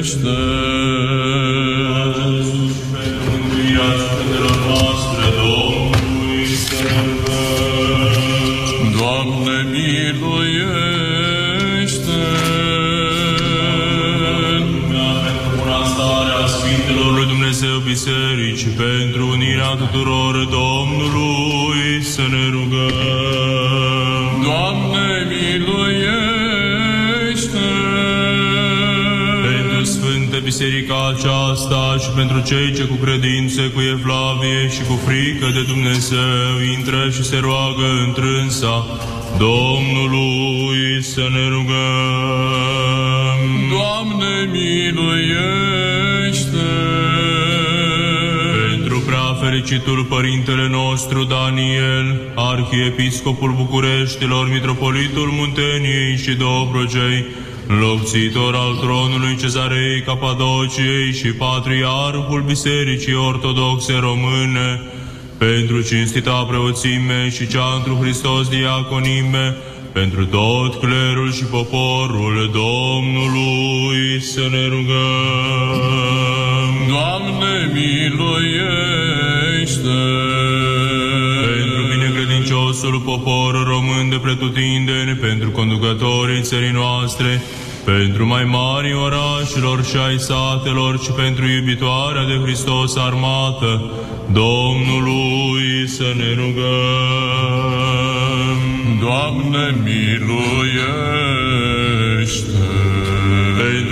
Pentru cei ce cu credință, cu evlavie și cu frică de Dumnezeu intră și se roagă întrânsa Domnului să ne rugăm. Doamne, miluiește! Pentru prea fericitul Părintele nostru Daniel, Arhiepiscopul Bucureștilor, Mitropolitul Munteniei și Dobrogei, locțitor al tronului Cezarei Capadociei și Patriarhul Bisericii Ortodoxe Române, pentru cinstita preoțime și cea întru Hristos diaconime, pentru tot clerul și poporul Domnului să ne rugăm. Doamne, miluiește! Pentru binecredinciosul popor român de pretutindeni, pentru conducătorii țării noastre, pentru mai mari orașelor și ai satelor și pentru iubitoarea de Hristos armată, Domnului să ne rugăm. Doamne, miluiește!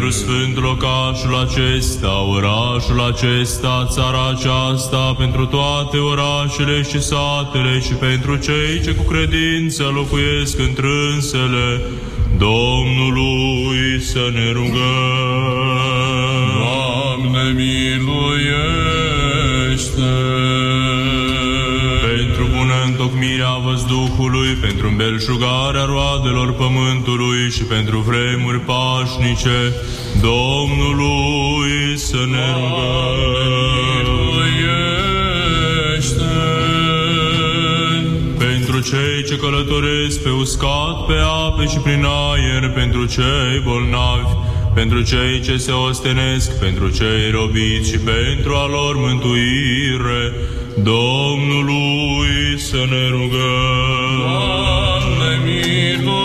Pentru sfânt locașul acesta, orașul acesta, țara aceasta, pentru toate orașele și satele și pentru cei ce cu credință locuiesc întrânsele, Domnului să ne rugăm. Doamne, miluiește! Pentru bună întocmirea văzduhului, pentru îmbelșugarea roadelor pământului și pentru vremuri pașnice, Domnului să ne rugăm. Miluiește! Pentru cei ce călătoresc pe uscat, pe ape și prin aer, pentru cei bolnavi, pentru cei ce se ostenesc, pentru cei robiți și pentru a lor mântuire, Domnului să ne rugăm. Doamne, miluiește!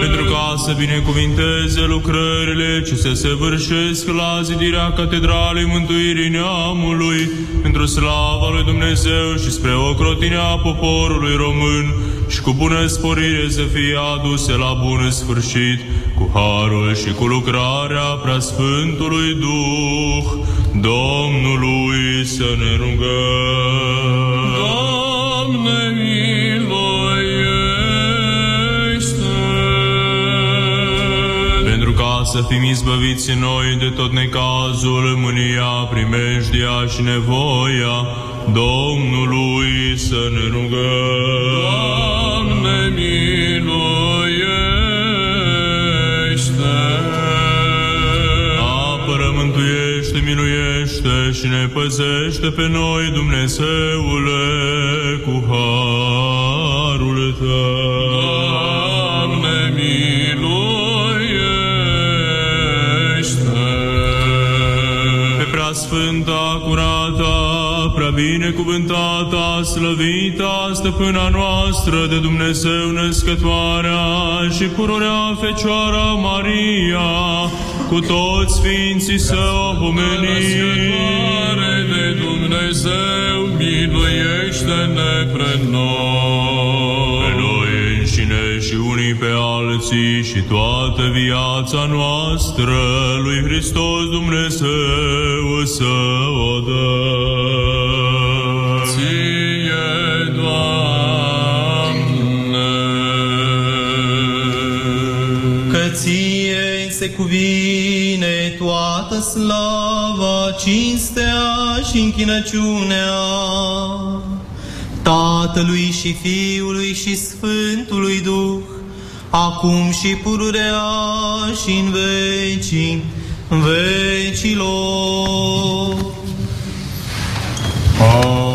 Pentru ca să binecuvinteze lucrările ce se săvârșesc la zidirea Catedralei Mântuirii Neamului, pentru slava lui Dumnezeu și spre ocrotirea poporului român, și cu bună sporire să fie aduse la bun sfârșit, cu harul și cu lucrarea preasfântului Duh, Domnului să ne rugăm. Doamne, ca să fim izbăviți noi de tot necazul, mânia, primejdia și nevoia Domnului să ne rugăm. Doamne, miluiește! Apără, mântuiește, miluiește și ne păzește pe noi, Dumnezeule, cu harul Tău. Binecuvântata, slăvita, stăpâna noastră de Dumnezeu născătoarea și pururea Fecioara Maria, cu toți Sfinții să o pomenim. Născătoare de Dumnezeu, miluiește-ne pre noi. Pe noi înșine și unii pe alții și toată viața noastră lui Hristos Dumnezeu să o dăm. Cuvine toată slava, cinstea și închinăciunea Tatălui și Fiului și Sfântului Duh, acum și pururea și în vecii vecilor. în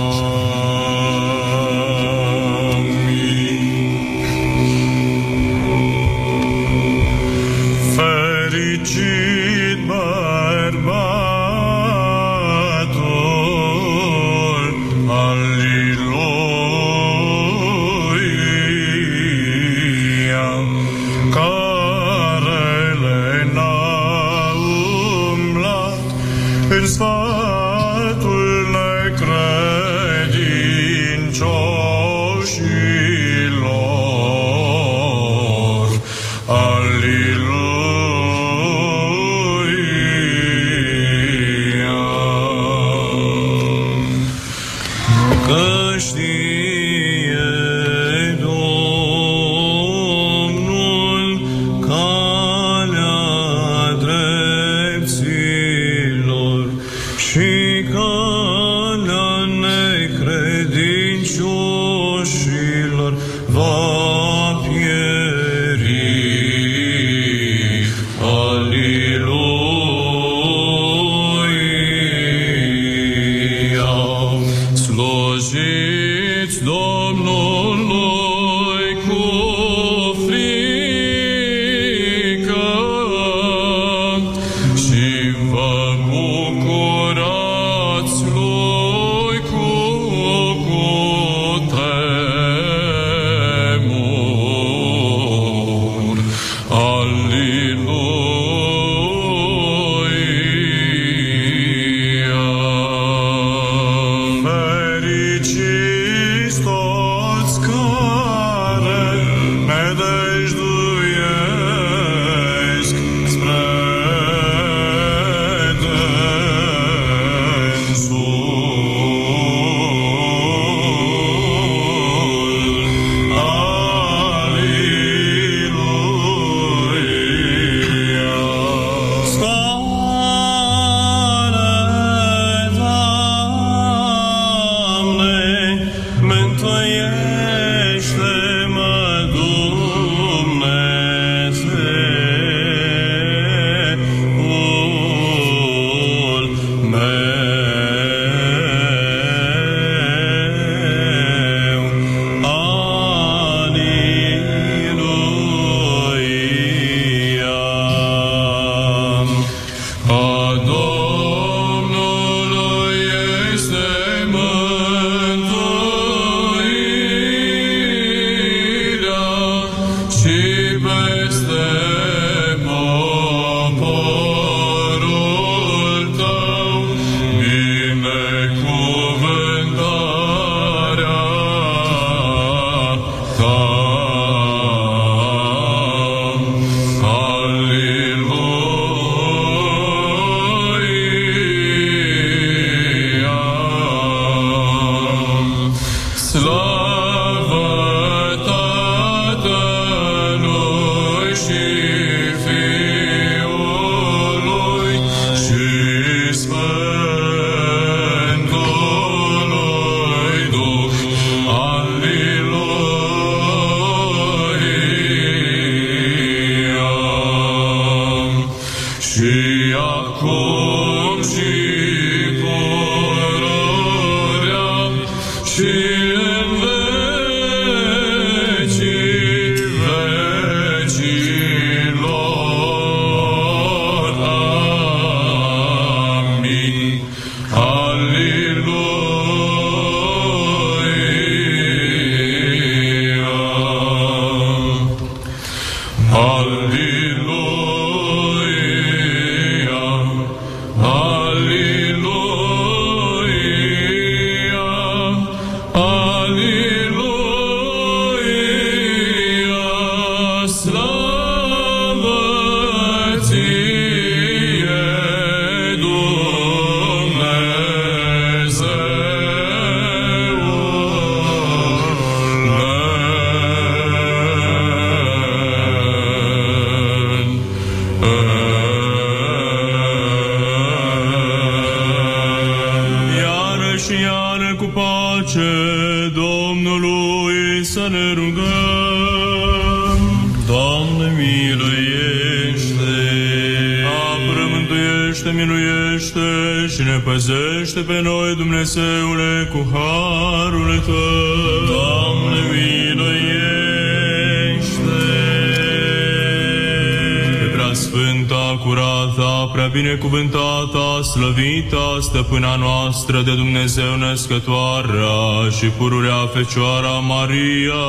slăvita, stăpâna noastră de Dumnezeu născătoarea și pururea Fecioara Maria,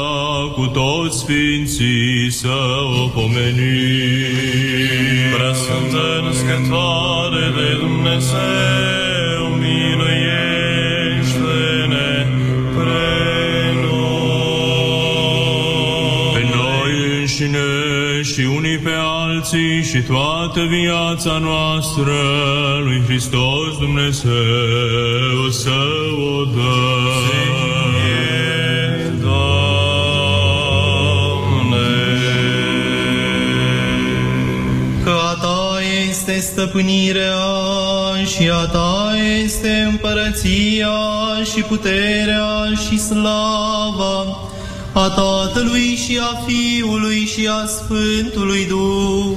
cu toți sfinții să o pomenim. Prea Sfântă Născătoare de Dumnezeu, miluiește-ne pre noi. Pe noi înșine și unii pe alții și toată viața noastră lui Hristos Dumnezeu să o dăm. Că a ta este stăpânirea și a ta este împărăția și puterea și slava a Tatălui și a Fiului și a Sfântului Duh,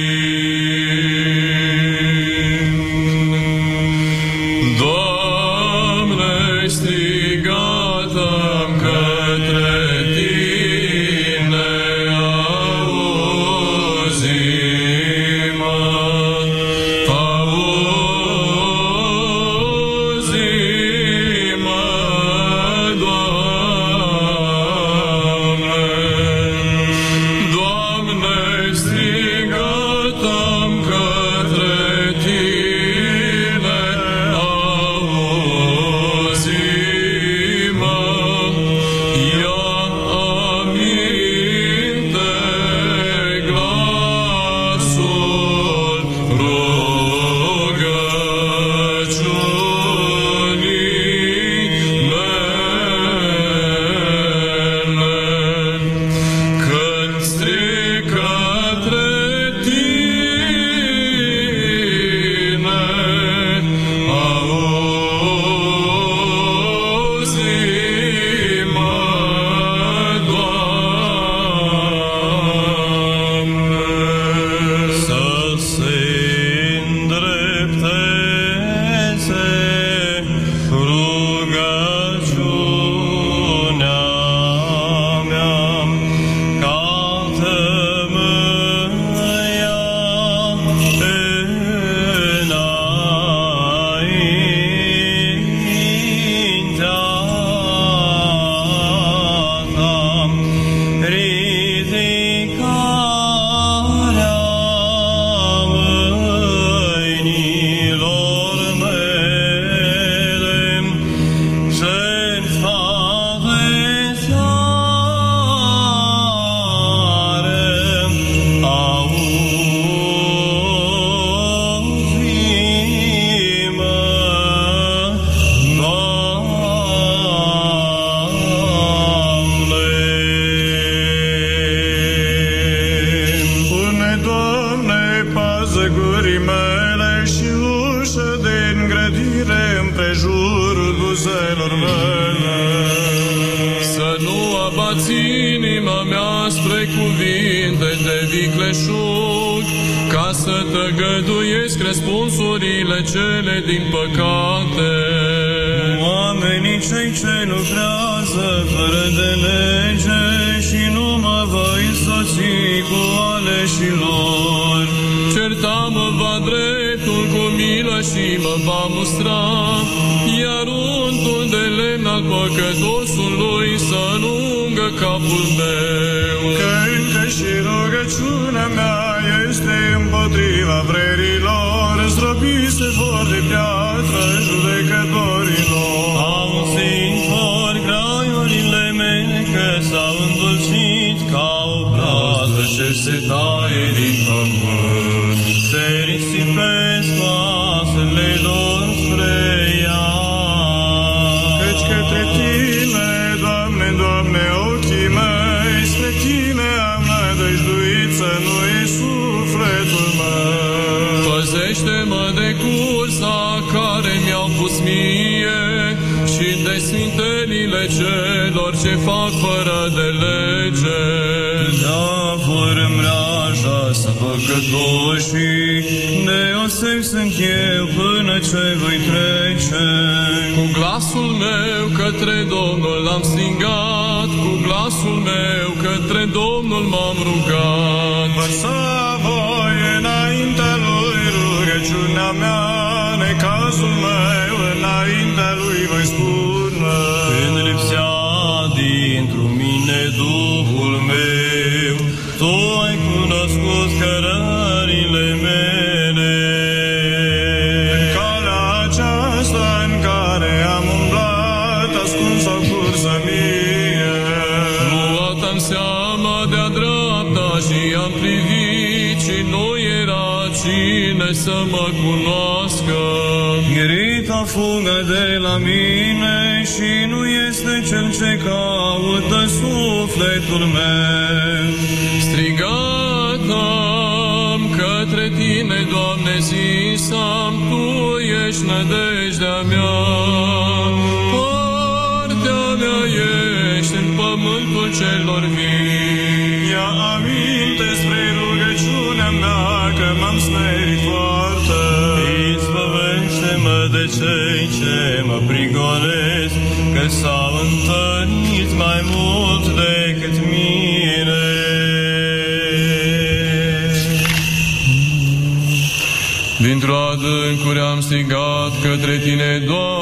Ce se taie din pământ. Se risipesc vasele lor spre ea. Căci către Tine, Doamne, Doamne, ochii mei, spre Tine am nădăjduit să nu iei sufletul meu. Păzește-mă de cursa care mi-au pus mie și de sfintelile celor ce fac fără păcătoșii, deoseb sunt eu până ce voi trece. Cu glasul meu către Domnul l-am strigat, cu glasul meu către Domnul m-am rugat. Vărsa voi înaintea lui rugăciunea mea, și nu este cel ce caută sufletul meu. Strigat-am către tine, Doamne, zis-am, Tu ești nădejdea mea. Partea mea ești în pământul celor vii. bucuri am strigat către Tine, Doamne,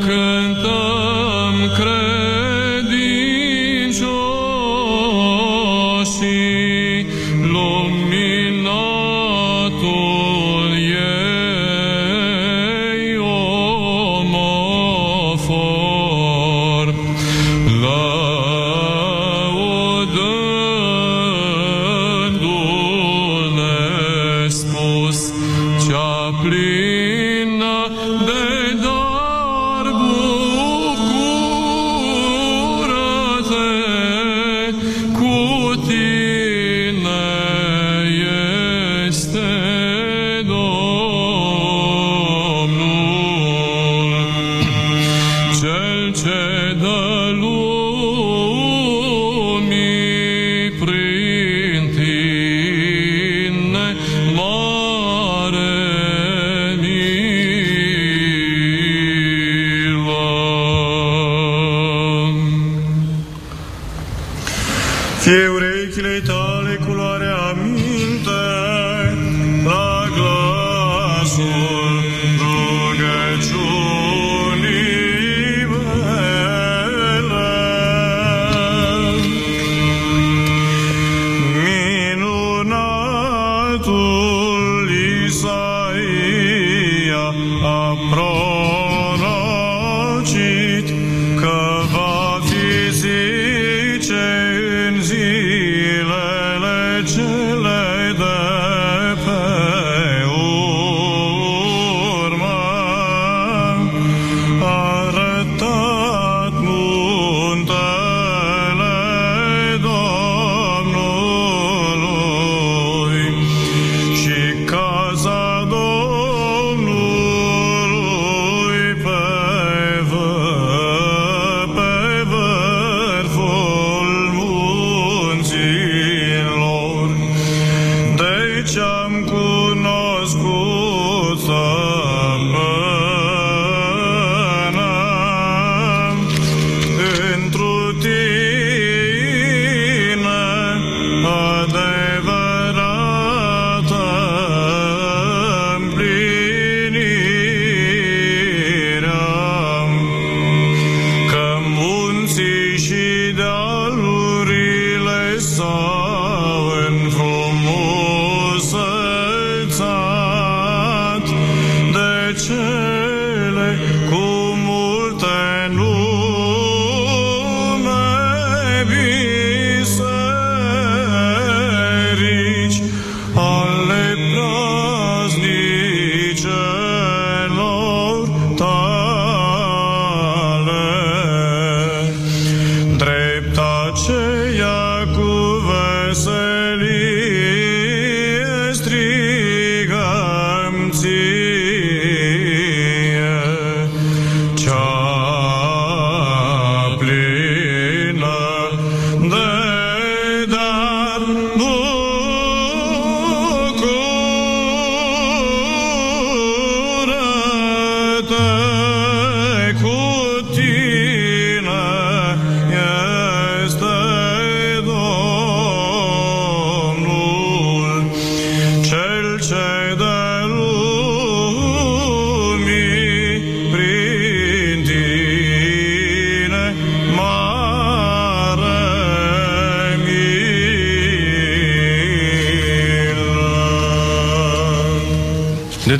cântăm credința.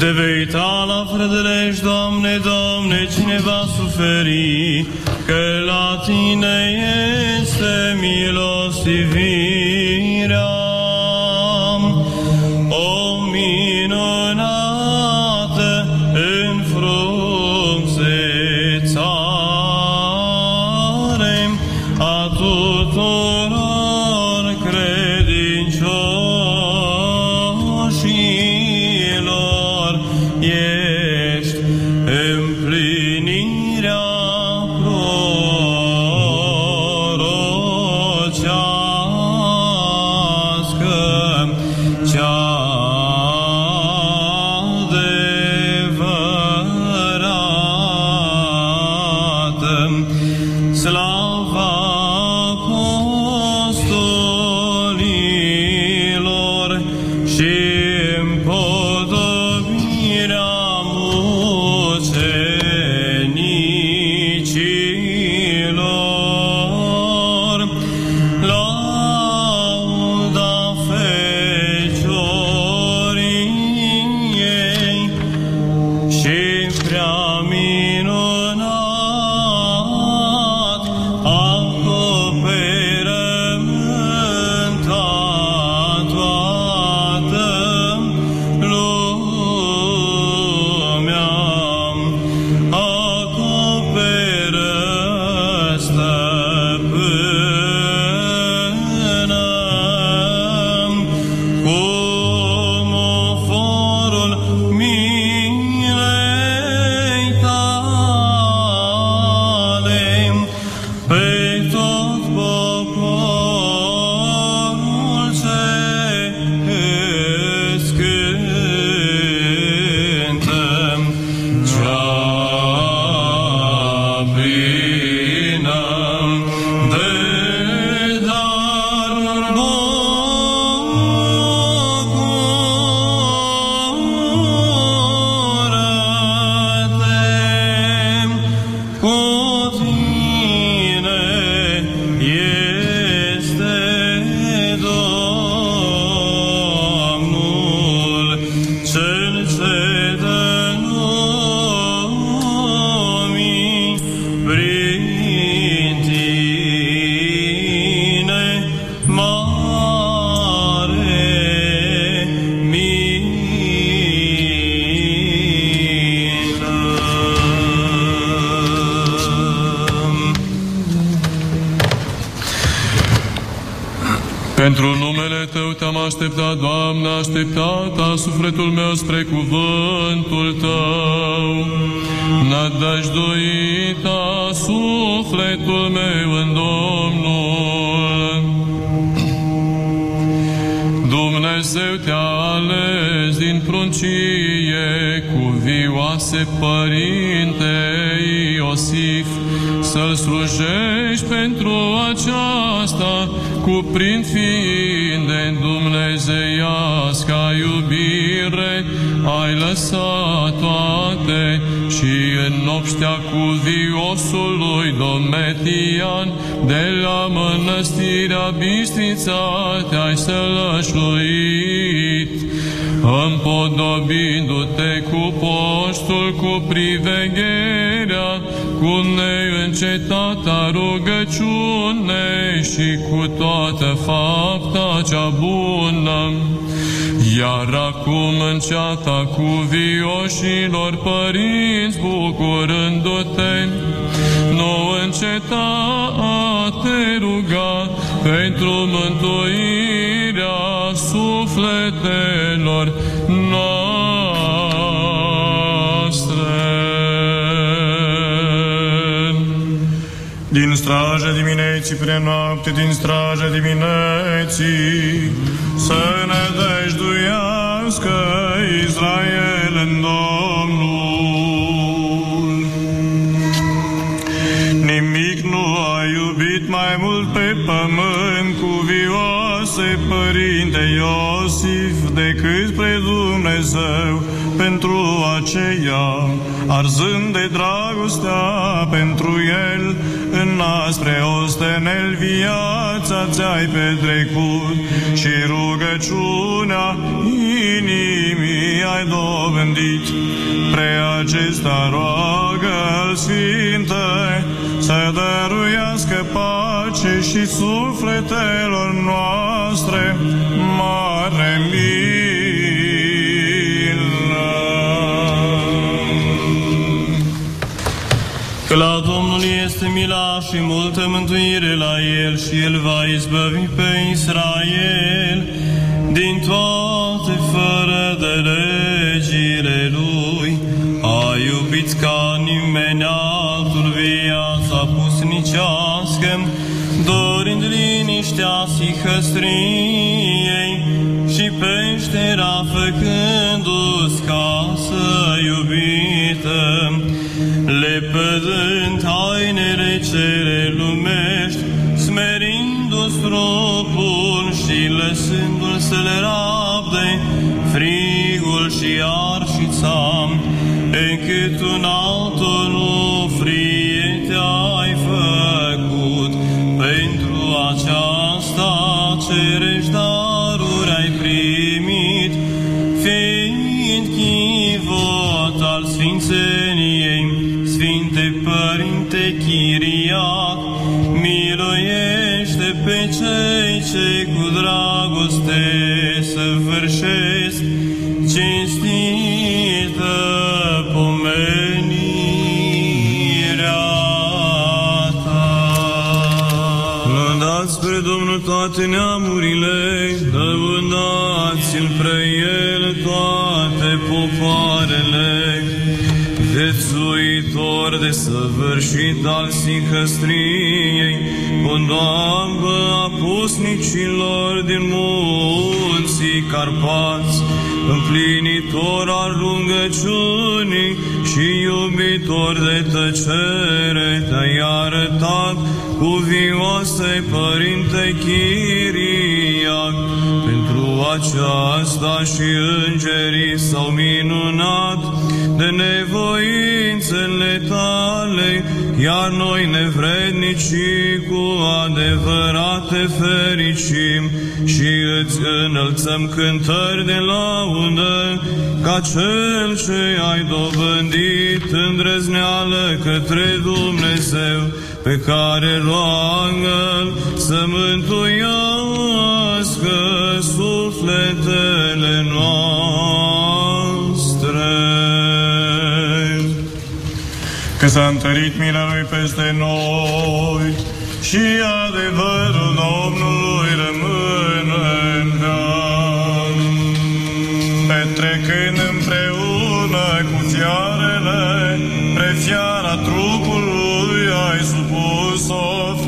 te vei ta la fratele ești, Doamne, Doamne, cine va suferi, că la tine este milostivit. precuvioase Părinte Iosif, să-L slujești pentru aceasta, cuprind fiind de dumnezeiasca iubire, ai lăsat toate și în noaptea cu viosului Dometian, de la mănăstirea Bistrița te-ai sălășluit împodobindu-te cu postul, cu privegherea, cu neîncetata rugăciune și cu toată fapta cea bună. Iar acum în ceata cu vioșilor părinți, bucurându-te, nu înceta a te ruga pentru mântuirea sufletelor noastre. Din straja dimineții până noapte, din straja dimineții, să ne dăjduiască Israel în Domnul. Nimic nu a iubit mai mult pe pământ cu vioase, Părinte Iosif, decât spre Dumnezeu, pentru aceea, arzând de dragostea pentru El, în spre ostenel viața ți-ai petrecut și rugăciunea inimii ai dobândit. Pre acesta roagă-L Sfinte să dăruiască pace și sufletelor noastre mare milă. Că la Domnul este mila și multă mântuire la El și El va izbăvi pe Israel din toate fără de legile Lui. A iubit ca nimeni liniștea sihăstriei și peștera făcându-ți casă iubită, lepădând tainele cele lumești, smerindu-ți trupul și lăsându-l să le rabde frigul și arșița, încât un altul toate neamurile, lăudați-L pre El toate popoarele, Viețuitor de săvârșit al sihăstriei, Condoambă a pusnicilor din munții Carpați, împlinitor al rugăciunii și iubitor de tăcere, te-ai arătat cuvioase, Părinte Chiriac. Pentru aceasta și îngerii s-au minunat de nevoințele tale, iar noi nevrednicii cu adevărate fericim și îți înălțăm cântări de laudă, ca cel ce ai dobândit îndrăzneală către Dumnezeu, pe care roagă să mântuiască sufletele noastre. Că s-a întărit mila Lui peste noi și adevărul Domnului rămâne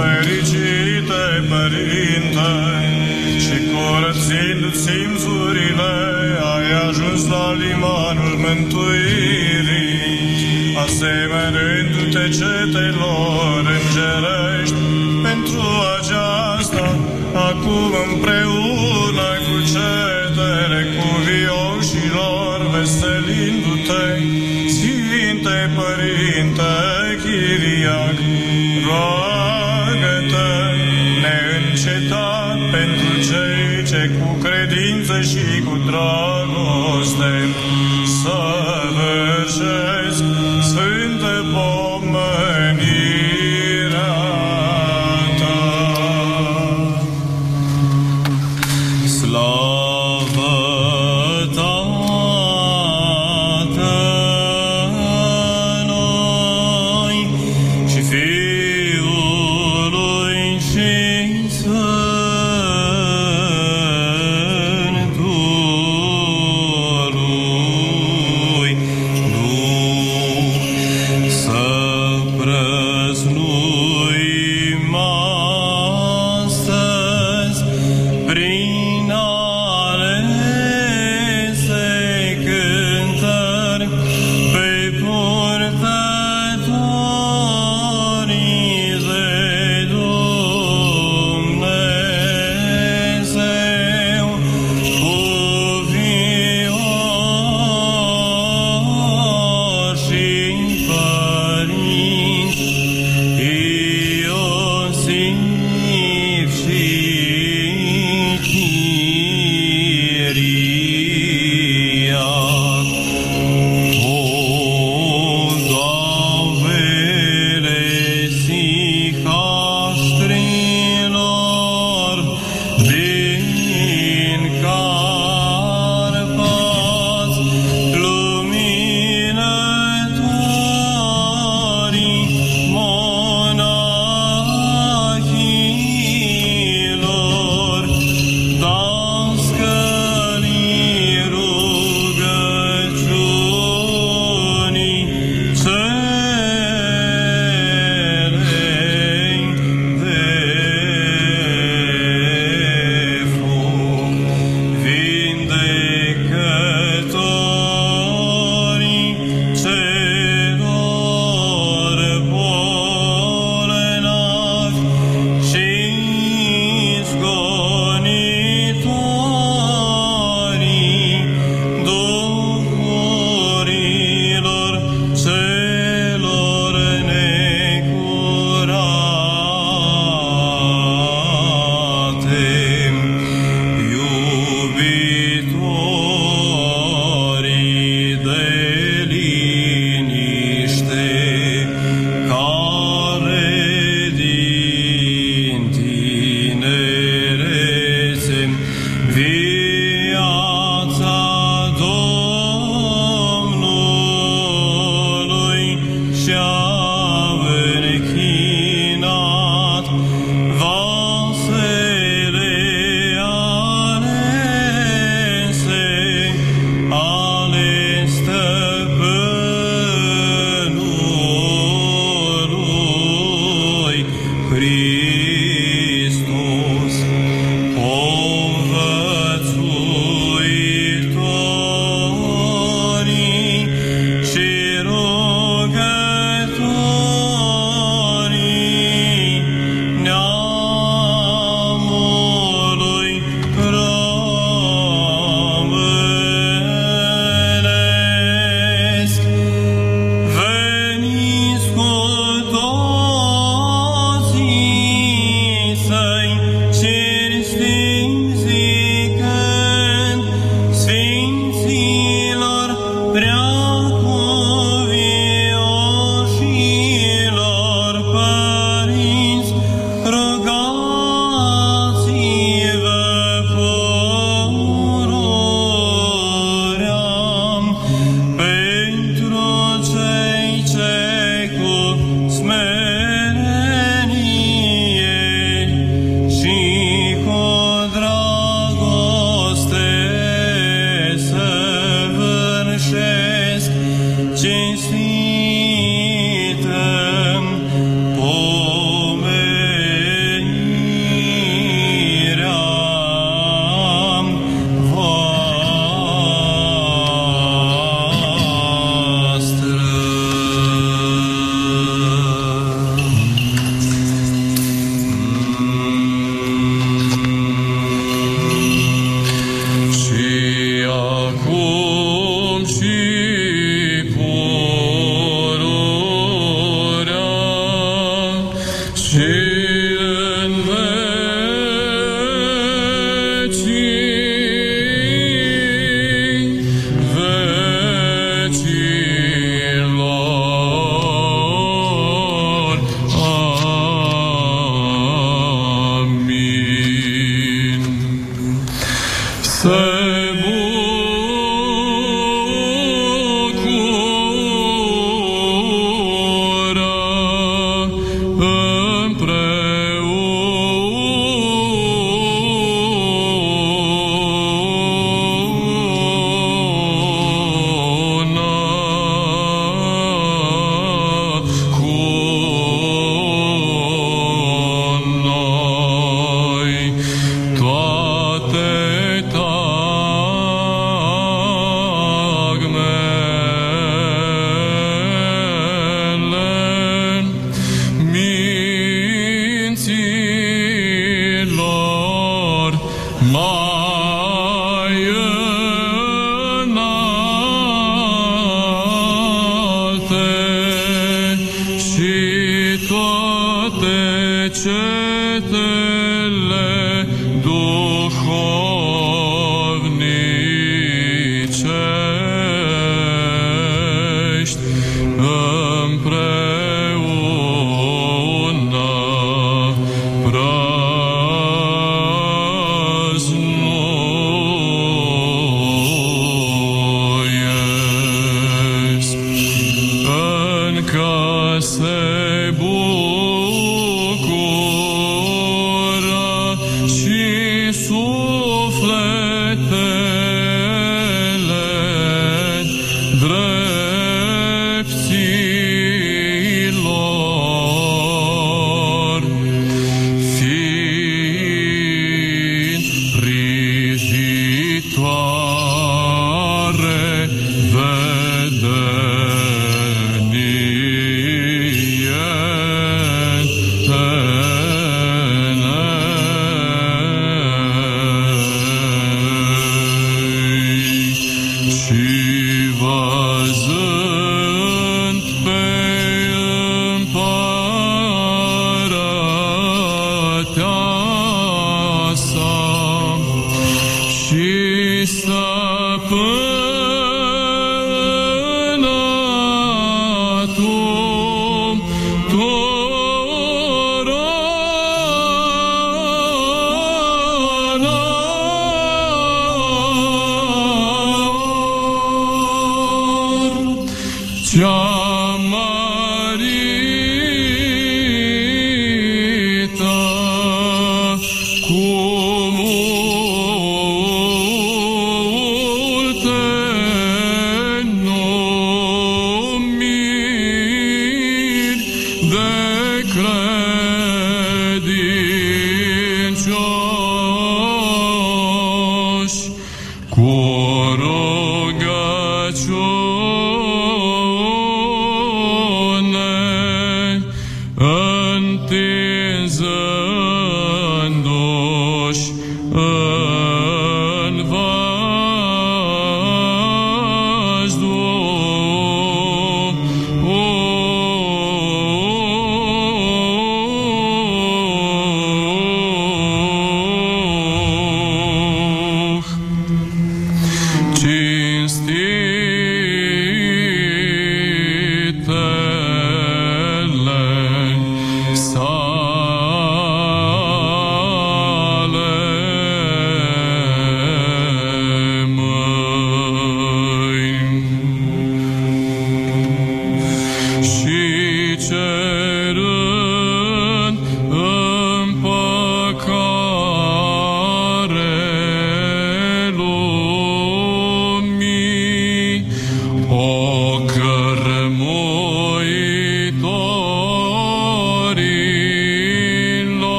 fericite, Părinte, și curățind simțurile ai ajuns la limanul mântuirii. Asemănându-te cetelor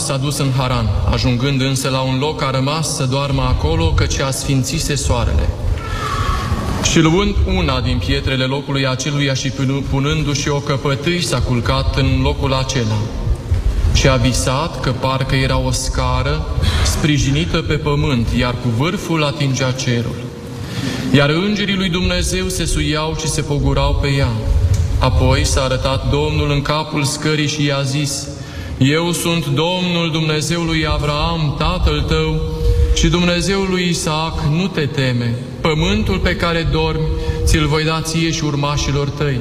s-a dus în Haran, ajungând însă la un loc a rămas să doarmă acolo, căci a sfințise soarele. Și luând una din pietrele locului aceluia și pun- punându-și o căpătâi, s-a culcat în locul acela. Și a visat că parcă era o scară sprijinită pe pământ, iar cu vârful atingea cerul. Iar îngerii lui Dumnezeu se suiau și se pogurau pe ea. Apoi s-a arătat Domnul în capul scării și i-a zis, Eu sunt Domnul Dumnezeului Avraam, tatăl tău, și Dumnezeul lui Isaac, nu te teme. Pământul pe care dormi, ți-l voi da ție și urmașilor tăi.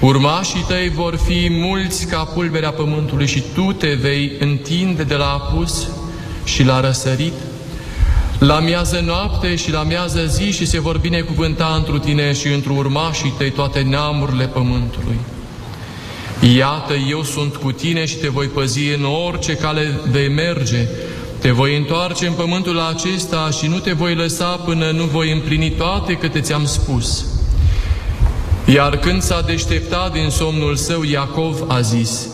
Urmașii tăi vor fi mulți ca pulberea pământului și tu te vei întinde de la apus și la răsărit, la miază noapte și la miază zi și se vor binecuvânta întru tine și întru urmașii tăi toate neamurile pământului. Iată, eu sunt cu tine și te voi păzi în orice cale vei merge. Te voi întoarce în pământul acesta și nu te voi lăsa până nu voi împlini toate câte ți-am spus. Iar când s-a deșteptat din somnul său, Iacov a zis,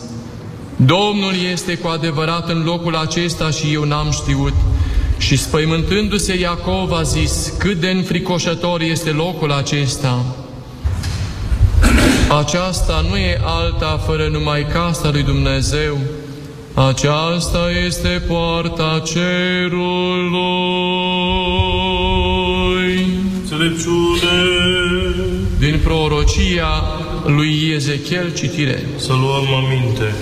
Domnul este cu adevărat în locul acesta și eu n-am știut. Și spăimântându-se Iacov a zis, cât de înfricoșător este locul acesta. Aceasta nu e alta fără numai casa lui Dumnezeu. Aceasta este poarta cerului. Înțelepciune. Din prorocia lui Ezechiel citire. Să luăm aminte.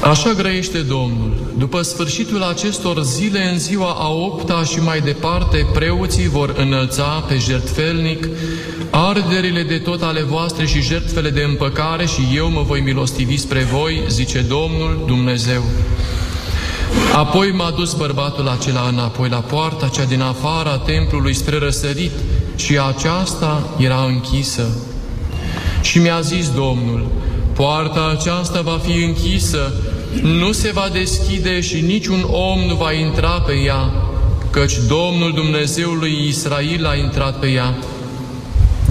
Așa grăiește Domnul. După sfârșitul acestor zile, în ziua a opta și mai departe, preoții vor înălța pe jertfelnic arderile de tot ale voastre și jertfele de împăcare și eu mă voi milostivi spre voi, zice Domnul Dumnezeu. Apoi m-a dus bărbatul acela înapoi la poarta cea din afara templului spre răsărit și aceasta era închisă. Și mi-a zis Domnul, poarta aceasta va fi închisă, nu se va deschide și niciun om nu va intra pe ea, căci Domnul Dumnezeului Israel a intrat pe ea.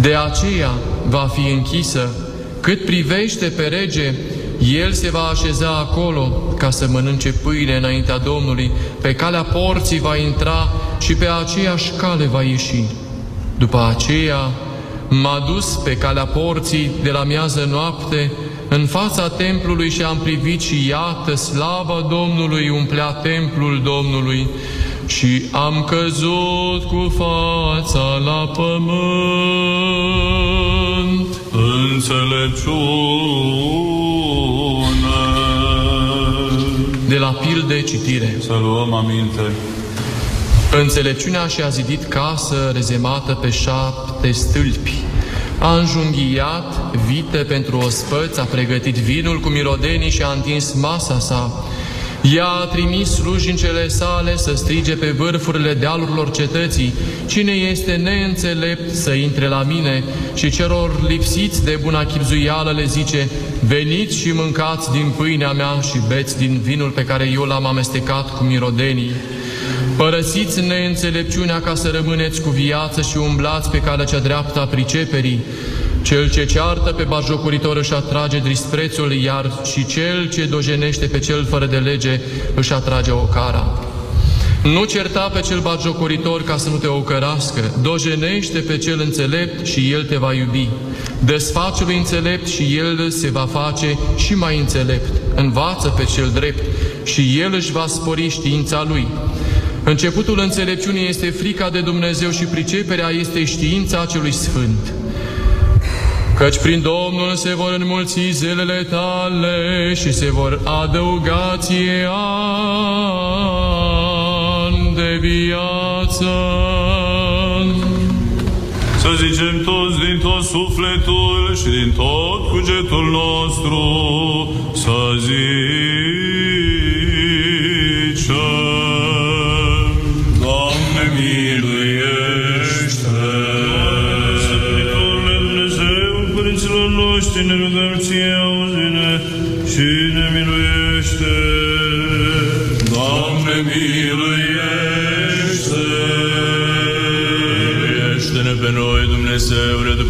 De aceea va fi închisă. Cât privește pe rege, el se va așeza acolo ca să mănânce pâine înaintea Domnului. Pe calea porții va intra și pe aceeași cale va ieși. După aceea m-a dus pe calea porții de la miază noapte în fața templului și am privit și iată, slava Domnului umplea templul Domnului și am căzut cu fața la pământ. Înțelepciune. De la pilde citire. Să luăm aminte. Înțelepciunea și-a zidit casă rezemată pe șapte stâlpi. A înjunghiat vite pentru ospăți, a pregătit vinul cu mirodenii și a întins masa sa. Ea a trimis slujincele sale să strige pe vârfurile dealurilor cetății, Cine este neînțelept să intre la mine? Și celor lipsiți de buna chipzuială le zice, Veniți și mâncați din pâinea mea și beți din vinul pe care eu l-am amestecat cu mirodenii. Părăsiți neînțelepciunea ca să rămâneți cu viață și umblați pe calea cea dreaptă a priceperii. Cel ce ceartă pe bajocuritor își atrage disprețul, iar și cel ce dojenește pe cel fără de lege își atrage o cara. Nu certa pe cel batjocoritor ca să nu te ocărască, dojenește pe cel înțelept și el te va iubi. Desface lui înțelept și el se va face și mai înțelept. Învață pe cel drept și el își va spori știința lui. Începutul înțelepciunii este frica de Dumnezeu și priceperea este știința celui sfânt. Căci prin Domnul se vor înmulți zilele tale și se vor adăuga ție ani de viață. Să zicem toți din tot sufletul și din tot cugetul nostru, să zicem,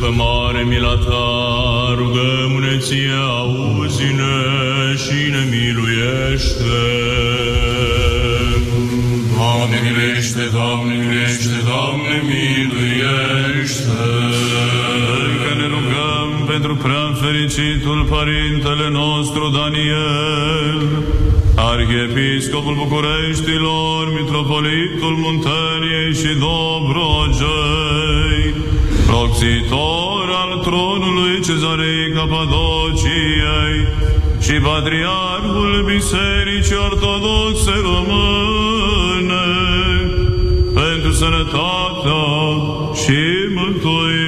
Dumnezeule, după mare mila ta, rugăm-ne ție, auzi-ne și ne miluiește. Doamne miluiește, Doamne miluiește, Doamne miluiește! Că ne rugăm pentru prea fericitul Părintele nostru Daniel, Arhiepiscopul Bucureștilor, Mitropolitul Munteniei și Dobrogei, locțitor al tronului Cezarei Capadociei și Patriarhul Bisericii Ortodoxe Române, pentru sănătatea și mântuirea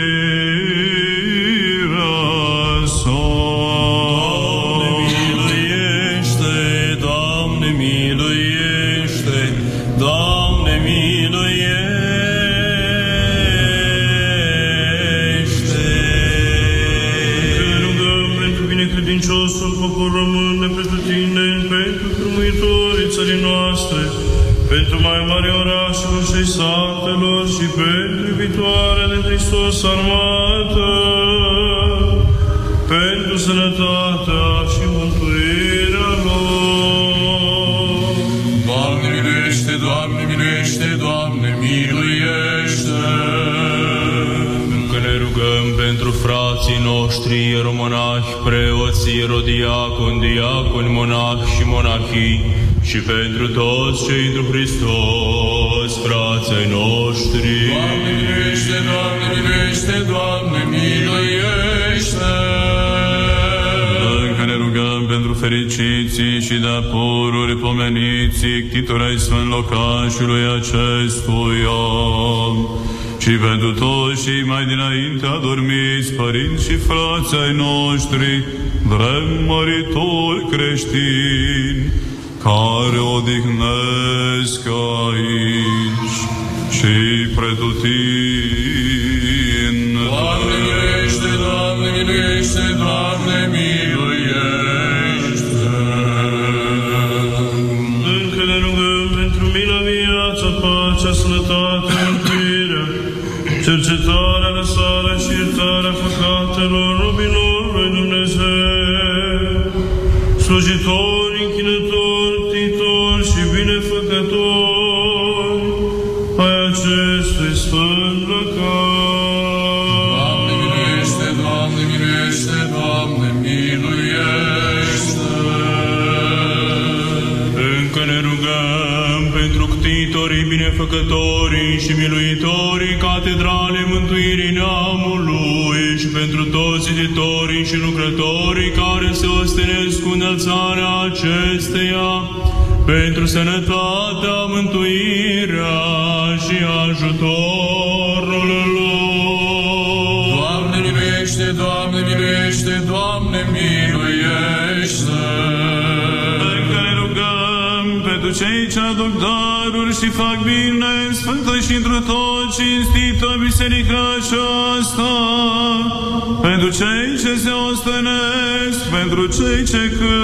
și satelor și pentru iubitoarea de Hristos armată, pentru sănătatea și mântuirea lor. Doamne miluiește, Doamne miluiește, Doamne miluiește! Încă ne rugăm pentru frații noștri, ieromonahi, preoți, ierodiaconi, diaconi, monahși și monahii, și pentru toți cei întru Hristos, frații ai noștri. Doamne miluiește, Doamne miluiește, Doamne miluiește! Încă ne rugăm pentru fericiții și de pururi pomeniții, ctitorei sfânt locașului acestuia, și pentru toți și mai dinainte adormiți părinți și frați ai noștri, drept măritori creștini, care odihnesc aici și pretutindeni. Doamne miluiește, Doamne miluiește, Doamne miluiește! Încă ne rugăm pentru mila, viața, pacea, sănătatea, mântuirea, cercetarea, binefăcătorii și miluitorii catedrale mântuirii neamului și pentru toți ziditorii și lucrătorii care se ostenesc cu înălțarea acesteia, pentru sănătatea, mântuirea și ajutorul daruri și fac bine în sfântă și într tot cinstită biserica aceasta, pentru cei ce se ostenesc, pentru cei ce cântă.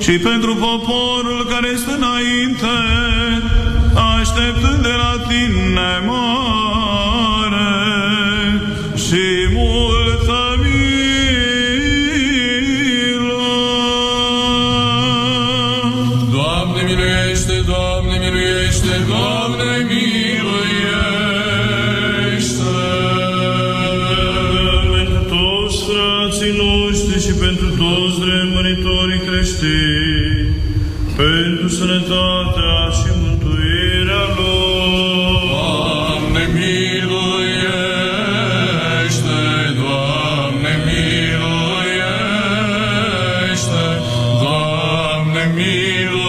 Și pentru poporul care este înainte, așteptând de la tine mare și multă creștini, pentru sănătatea și mântuirea lor. Doamne miluiește, Doamne miluiește, Doamne miluiește.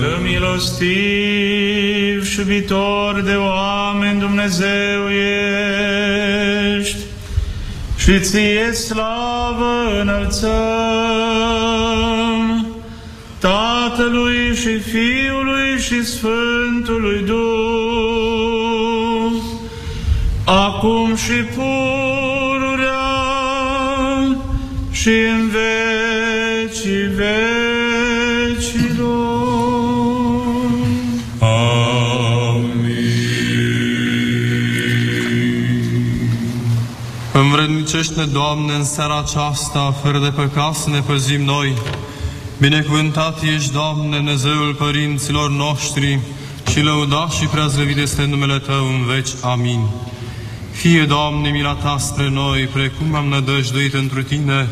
Dă milostiv și iubitor de oameni Dumnezeu ești și ție slavă înălțăm. Tatălui și Fiului și Sfântului Duh, acum și pururea și în Învrednicește-ne, Doamne, în seara aceasta, fără de păcat să ne păzim noi. Binecuvântat ești, Doamne, Dumnezeul părinților noștri și lăudat și preazlăvit este numele Tău în veci. Amin. Fie, Doamne, mila Ta spre noi, precum am nădăjduit întru Tine.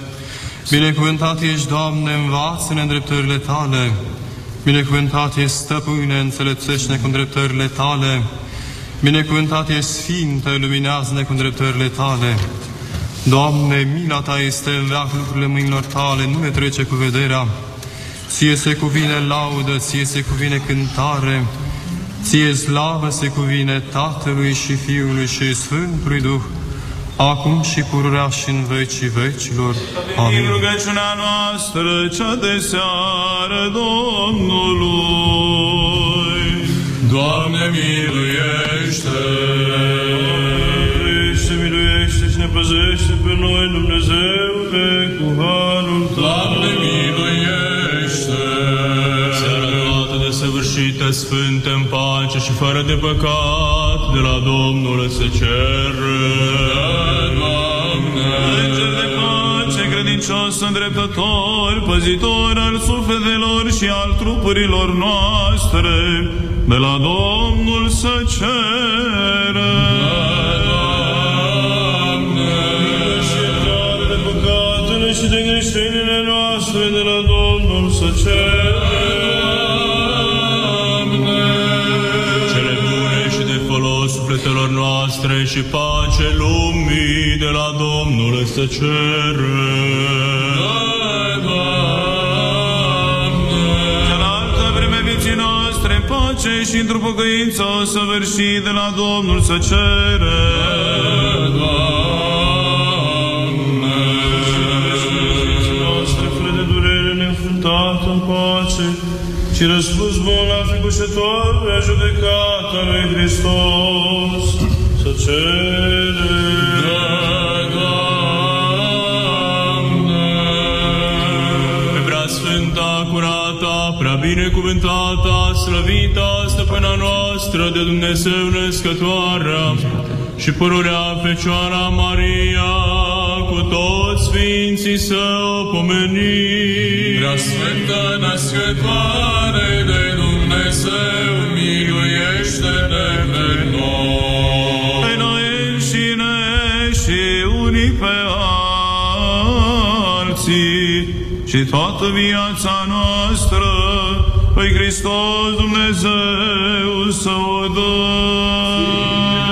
Binecuvântat ești, Doamne, învață-ne îndreptările Tale. Binecuvântat ești, Stăpâne, înțelepțește-ne cu îndreptările Tale. Binecuvântat ești, Sfinte, luminează-ne cu îndreptările Tale. Doamne, mila Ta este în veac lucrurile mâinilor Tale, nu ne trece cu vederea. Ție se cuvine laudă, ție se cuvine cântare, ție slavă se cuvine Tatălui și Fiului și Sfântului Duh, acum și pururea și în vecii vecilor. În Amin. rugăciunea noastră, cea de seară Domnului. Doamne miluiește! Miluiește, miluiește și ne păzește pe noi, Dumnezeule, cu harul Tău. Doamne miluiește! Seara toată desăvârșită, sfântă, în pace și fără de păcat, de la Domnul se cere. Înger de pace, credincios îndreptător, păzitor al sufletelor și al trupurilor noastre, de la Domnul să cere. Și greșelile noastre de la Domnul să Cele bune și de folos sufletelor noastre și pace lumii de la Domnul se cere. Cealaltă vreme vieții noastre, pace și într-o pocăință săvârșit de la Domnul să cere. noastre, durere, neînfruntată în pace, și răspuns bun la fricoșătoarea judecata lui Hristos, să cere. Pe prea sfânta, curata, prea binecuvântata, slăvita, stăpâna noastră de Dumnezeu născătoarea și pururea Fecioara Maria, cu toți sfinții să o pomenim. Prea Sfântă Născătoare de Dumnezeu, miluiește-ne pe noi. pe noi înșine și unii pe alții și toată viața noastră pe Hristos Dumnezeu să o dăm.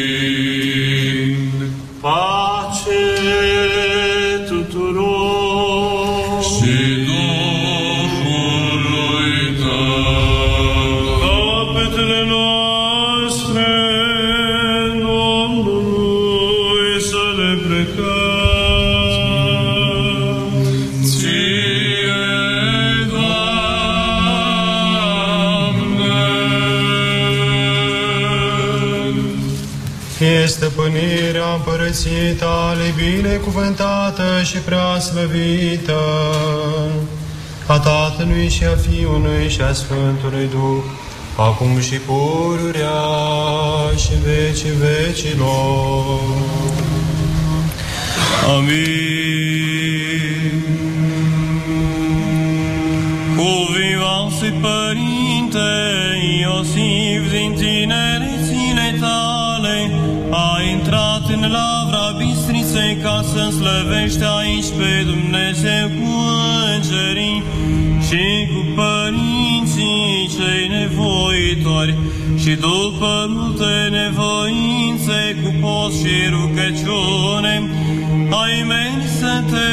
Stăpânirea împărăției tale binecuvântată și prea slăvită, a Tatălui și a Fiului și a Sfântului Duh, acum și pururea și vecii vecilor. Amin. Cuvioase Părinte Iosif, bistriței ca să slăvește aici pe Dumnezeu cu îngerii și cu părinții cei nevoitori și după multe nevoințe cu post și rugăciune, ai mers să te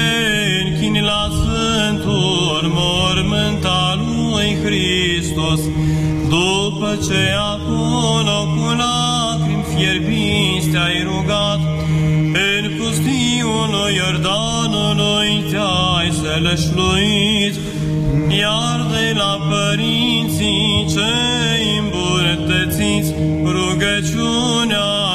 închini la Sfântul mormânt al lui Hristos, după ce acolo cu lacrimi fierbinți te-ai rugat, în pustiul Iordanului te-ai sălășluit, iar de la părinții cei îmbunătățiți, rugăciunea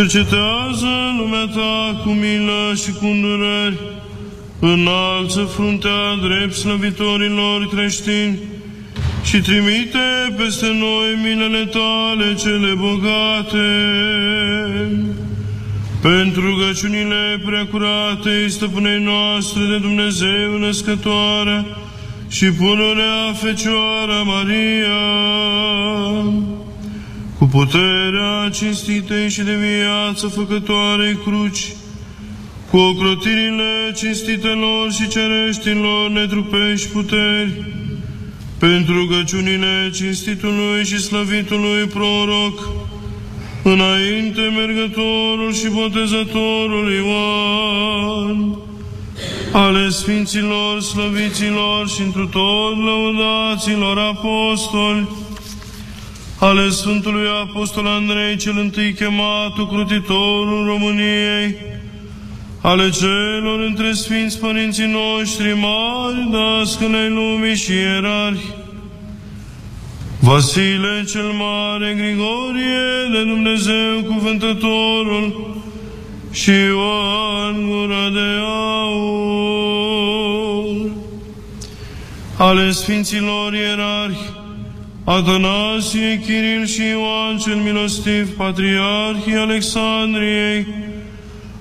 Cercetează lumea ta cu milă și cu îndurări. Înalță fruntea drept slăvitorilor creștini și trimite peste noi milele tale cele bogate. Pentru rugăciunile preacurate, stăpânei noastre de Dumnezeu născătoare și pururea Fecioara Maria, cu puterea cinstitei și de viață făcătoarei cruci, cu ocrotirile cinstitelor și cereștilor netrupești puteri, pentru rugăciunile cinstitului și slăvitului proroc, înainte mergătorul și botezătorul Ioan, ale Sfinților, Slăviților și întru tot lăudaților apostoli, ale Sfântului Apostol Andrei, cel întâi chemat, ocrotitorul României, ale celor între Sfinți Părinții noștri, mari, dascălei lumii și ierarhi, Vasile cel Mare, Grigorie de Dumnezeu, Cuvântătorul, și Ioan Gura de Aur, ale Sfinților Ierarhi, Atanasie, Chiril și Ioan cel Milostiv, Patriarhii Alexandriei,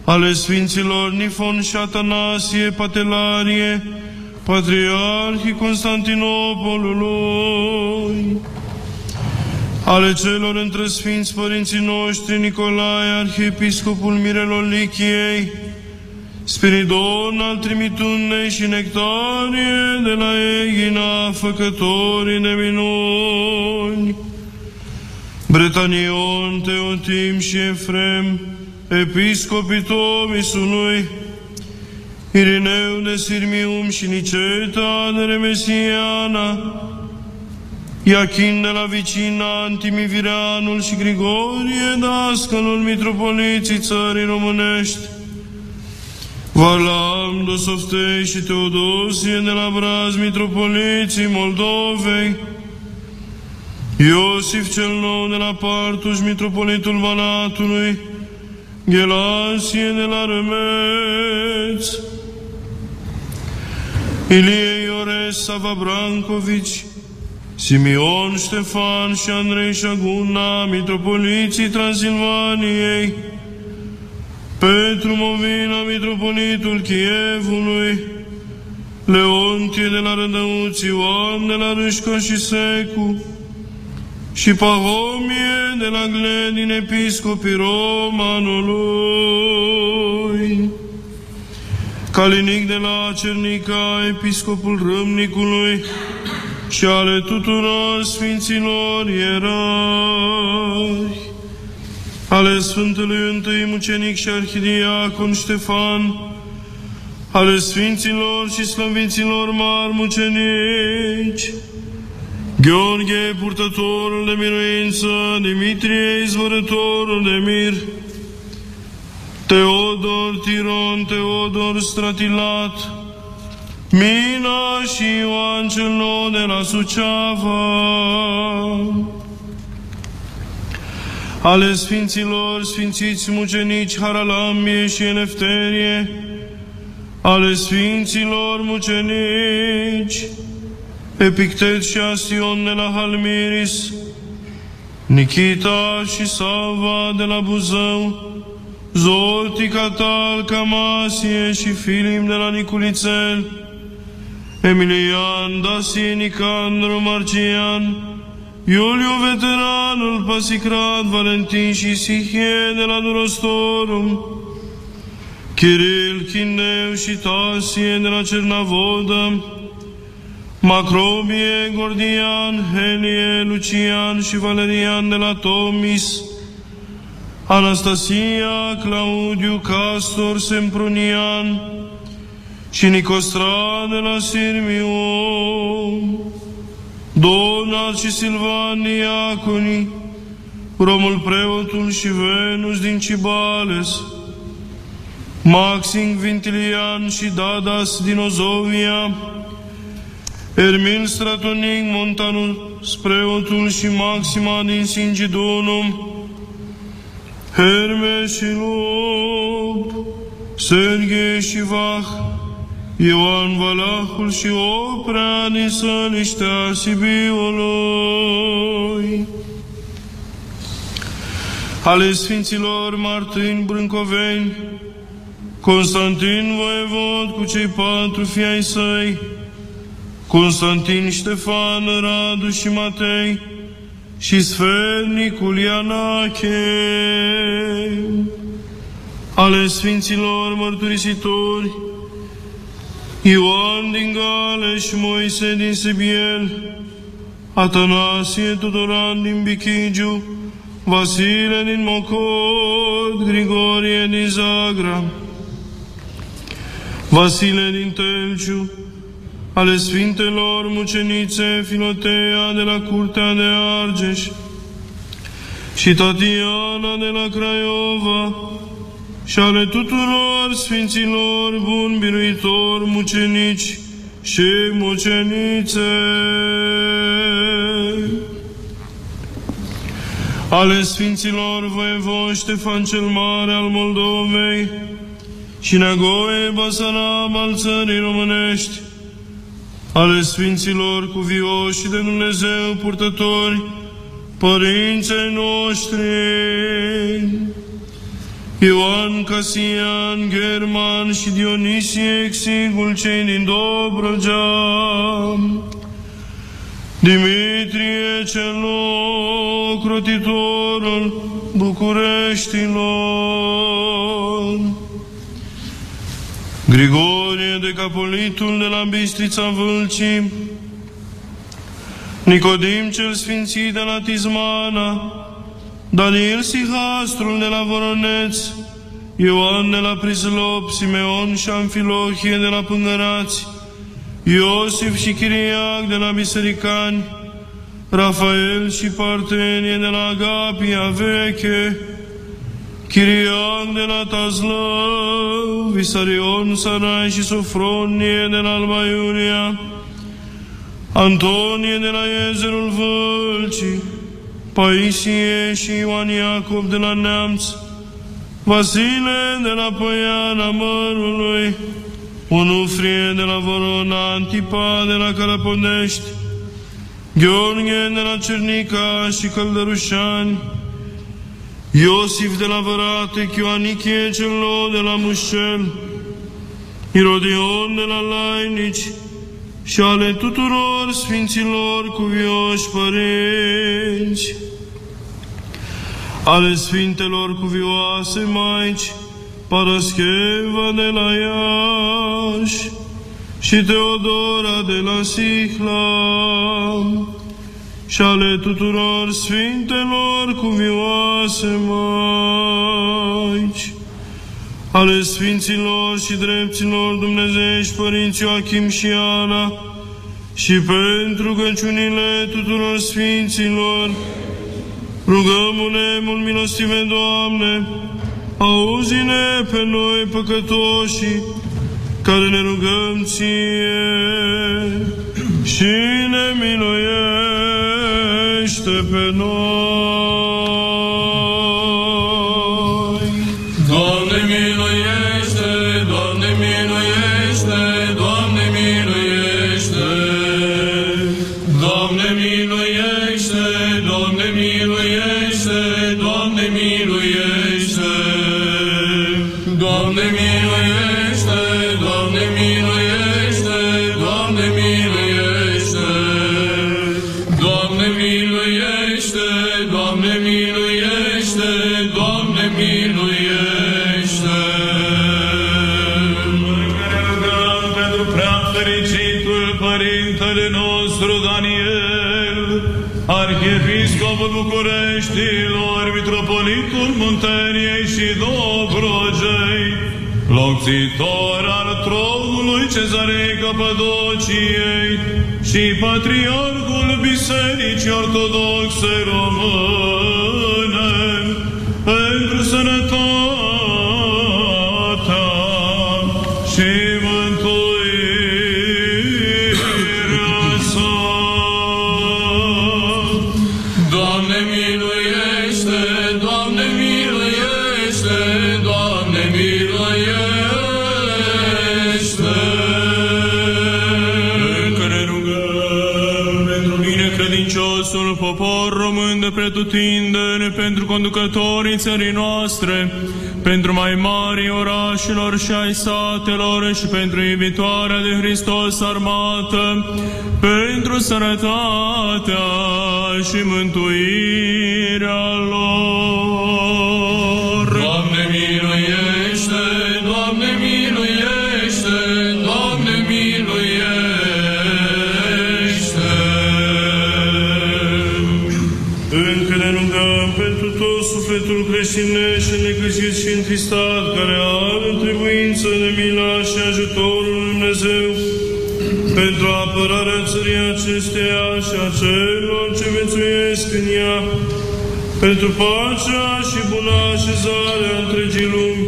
ale Sfinților Nifon și Atanasie, Patelarie, Patriarhii Constantinopolului, ale celor între Sfinți Părinții noștri, Nicolae, Arhiepiscopul Mirelor Lichiei, Spiridon al Trimitunei și Nectarie de la Eghina, făcătorii de minuni, Bretanion, Teotim și Efrem, Episcopii Tomisului, Irineu de Sirmium și Niceta de Remesiana, Iachin de la Vicina, Antimiviranul și Grigorie, dascălul mitropoliții țării românești, Valam, Dosoftei și Teodosie de la Braz, mitropoliții Moldovei, Iosif cel Nou de la Partuș, mitropolitul Banatului, Gelasie de la Rămeț, Ilie Iores Sava Brancovici, Simeon Ștefan și Andrei Șaguna, mitropoliții Transilvaniei, Petru Movina, mitropolitul Chievului, Leontie de la Rădăuți, Ioan de la Râșca și Secu, și Pahomie de la Gledin, episcopii Romanului, Calinic de la Cernica, episcopul Râmnicului, și ale tuturor Sfinților ierarhi, ale Sfântului Întâi Mucenic și Arhidiacon Ștefan, ale Sfinților și Slăviților mari mucenici, Gheorghe, purtătorul de miruință, Dimitrie, izvorătorul de mir, Teodor, Tiron, Teodor, Stratilat, Mina și Ioan cel nou de la Suceava, ale Sfinților, Sfințiți mucenici Haralamie și Elefterie, ale Sfinților mucenici Epictet și Asion de la Halmiris, Nikita și Sava de la Buzău, Zolti Catal Camasie și Filim de la Niculițel, Emilian Dasi Nicandru Marcian, Iuliu Veteranul Pasicrat Valentin și Sihie de la Durostorum, Kiril Chineu și Tasie de la Cernavodă, Macrobie, Gordian, Helie, Lucian și Valerian de la Tomis, Anastasia, Claudiu, Castor, Sempronian și Nicostra de la Sirmiu, Donat și Silvan Iaconi, Romul Preotul și Venus din Cibales, Maxim Vintilian și Dadas din Ozovia, Ermil Stratonic, Montanul Spreotul și Maxima din Singidonum, Herme și Lob, Serghe și Vah, Ioan Valahul și Oprea din Săliștea Sibiului. Ale Sfinților Martini Brâncoveni, Constantin Voievod cu cei patru fii ai săi, Constantin Ștefan, Radu și Matei și Sfernicul Ianache, ale Sfinților Mărturisitori, Ioan din Gale și Moise din Sibiel, Atanasie Tudoran din Bichigiu, Vasile din Mocod, Grigorie din Zagra, Vasile din Telciu, ale Sfintelor Mucenițe Filotea de la Curtea de Argeș și Tatiana de la Craiova și ale tuturor Sfinților bun biruitor mucenici și mucenițe. Ale Sfinților Voievoși Ștefan cel Mare al Moldovei și Neagoe Basaram al țării românești, ale Sfinților cuvioși de Dumnezeu purtători, părinții noștri, Ioan Casian, German și Dionisie Exigul, cei din Dobrogea, Dimitrie cel ocrotitorul Bucureștilor, Grigorie de Capolitul de la Bistrița Vâlcii, Nicodim cel Sfințit de la Tizmana, Daniel Sihastrul de la Voroneț, Ioan de la Prislop, Simeon și Amfilohie de la Pângărați, Iosif și Chiriac de la Bisericani, Rafael și Partenie de la Agapia Veche, Chiriac de la Tazlău, Visarion, Sarai și Sofronie de la Alba Iulia, Antonie de la Iezerul Vâlcii, Paisie și Ioan Iacob de la Neamț, Vasile de la Păiana Mărului, Onufrie de la Vorona, Antipa de la Calaponești, Gheorghe de la Cernica și Căldărușani, Iosif de la Vărate, Chioanichie cel nou de la Mușel, Irodion de la Lainici și ale tuturor Sfinților cuvioși părinți, ale Sfintelor cuvioase Maici, Parascheva de la Iași și Teodora de la Sihla și ale tuturor Sfintelor cuvioase Maici, ale Sfinților și Drepților Dumnezeiești Părinți Joachim și Ana, și pentru căciunile tuturor Sfinților, rugăm-ne mult milostive, Doamne, auzi-ne pe noi păcătoși, care ne rugăm Ție și ne miluiește pe noi. Dobrogei, locțitor al tronului Cezarei Capădociei și Patriarhul Bisericii Ortodoxe Române, pretutindeni, pentru conducătorii țării noastre, pentru mai mari orașelor și ai satelor și pentru iubitoarea de Hristos armată, pentru sănătatea și mântuirea lor. Sufletul creștinesc și necăjit și întristat, care are trebuință de mila și ajutorul lui Dumnezeu, pentru apărarea țării acesteia și a celor ce vețuiesc în ea, pentru pacea și buna așezare a întregii lumi,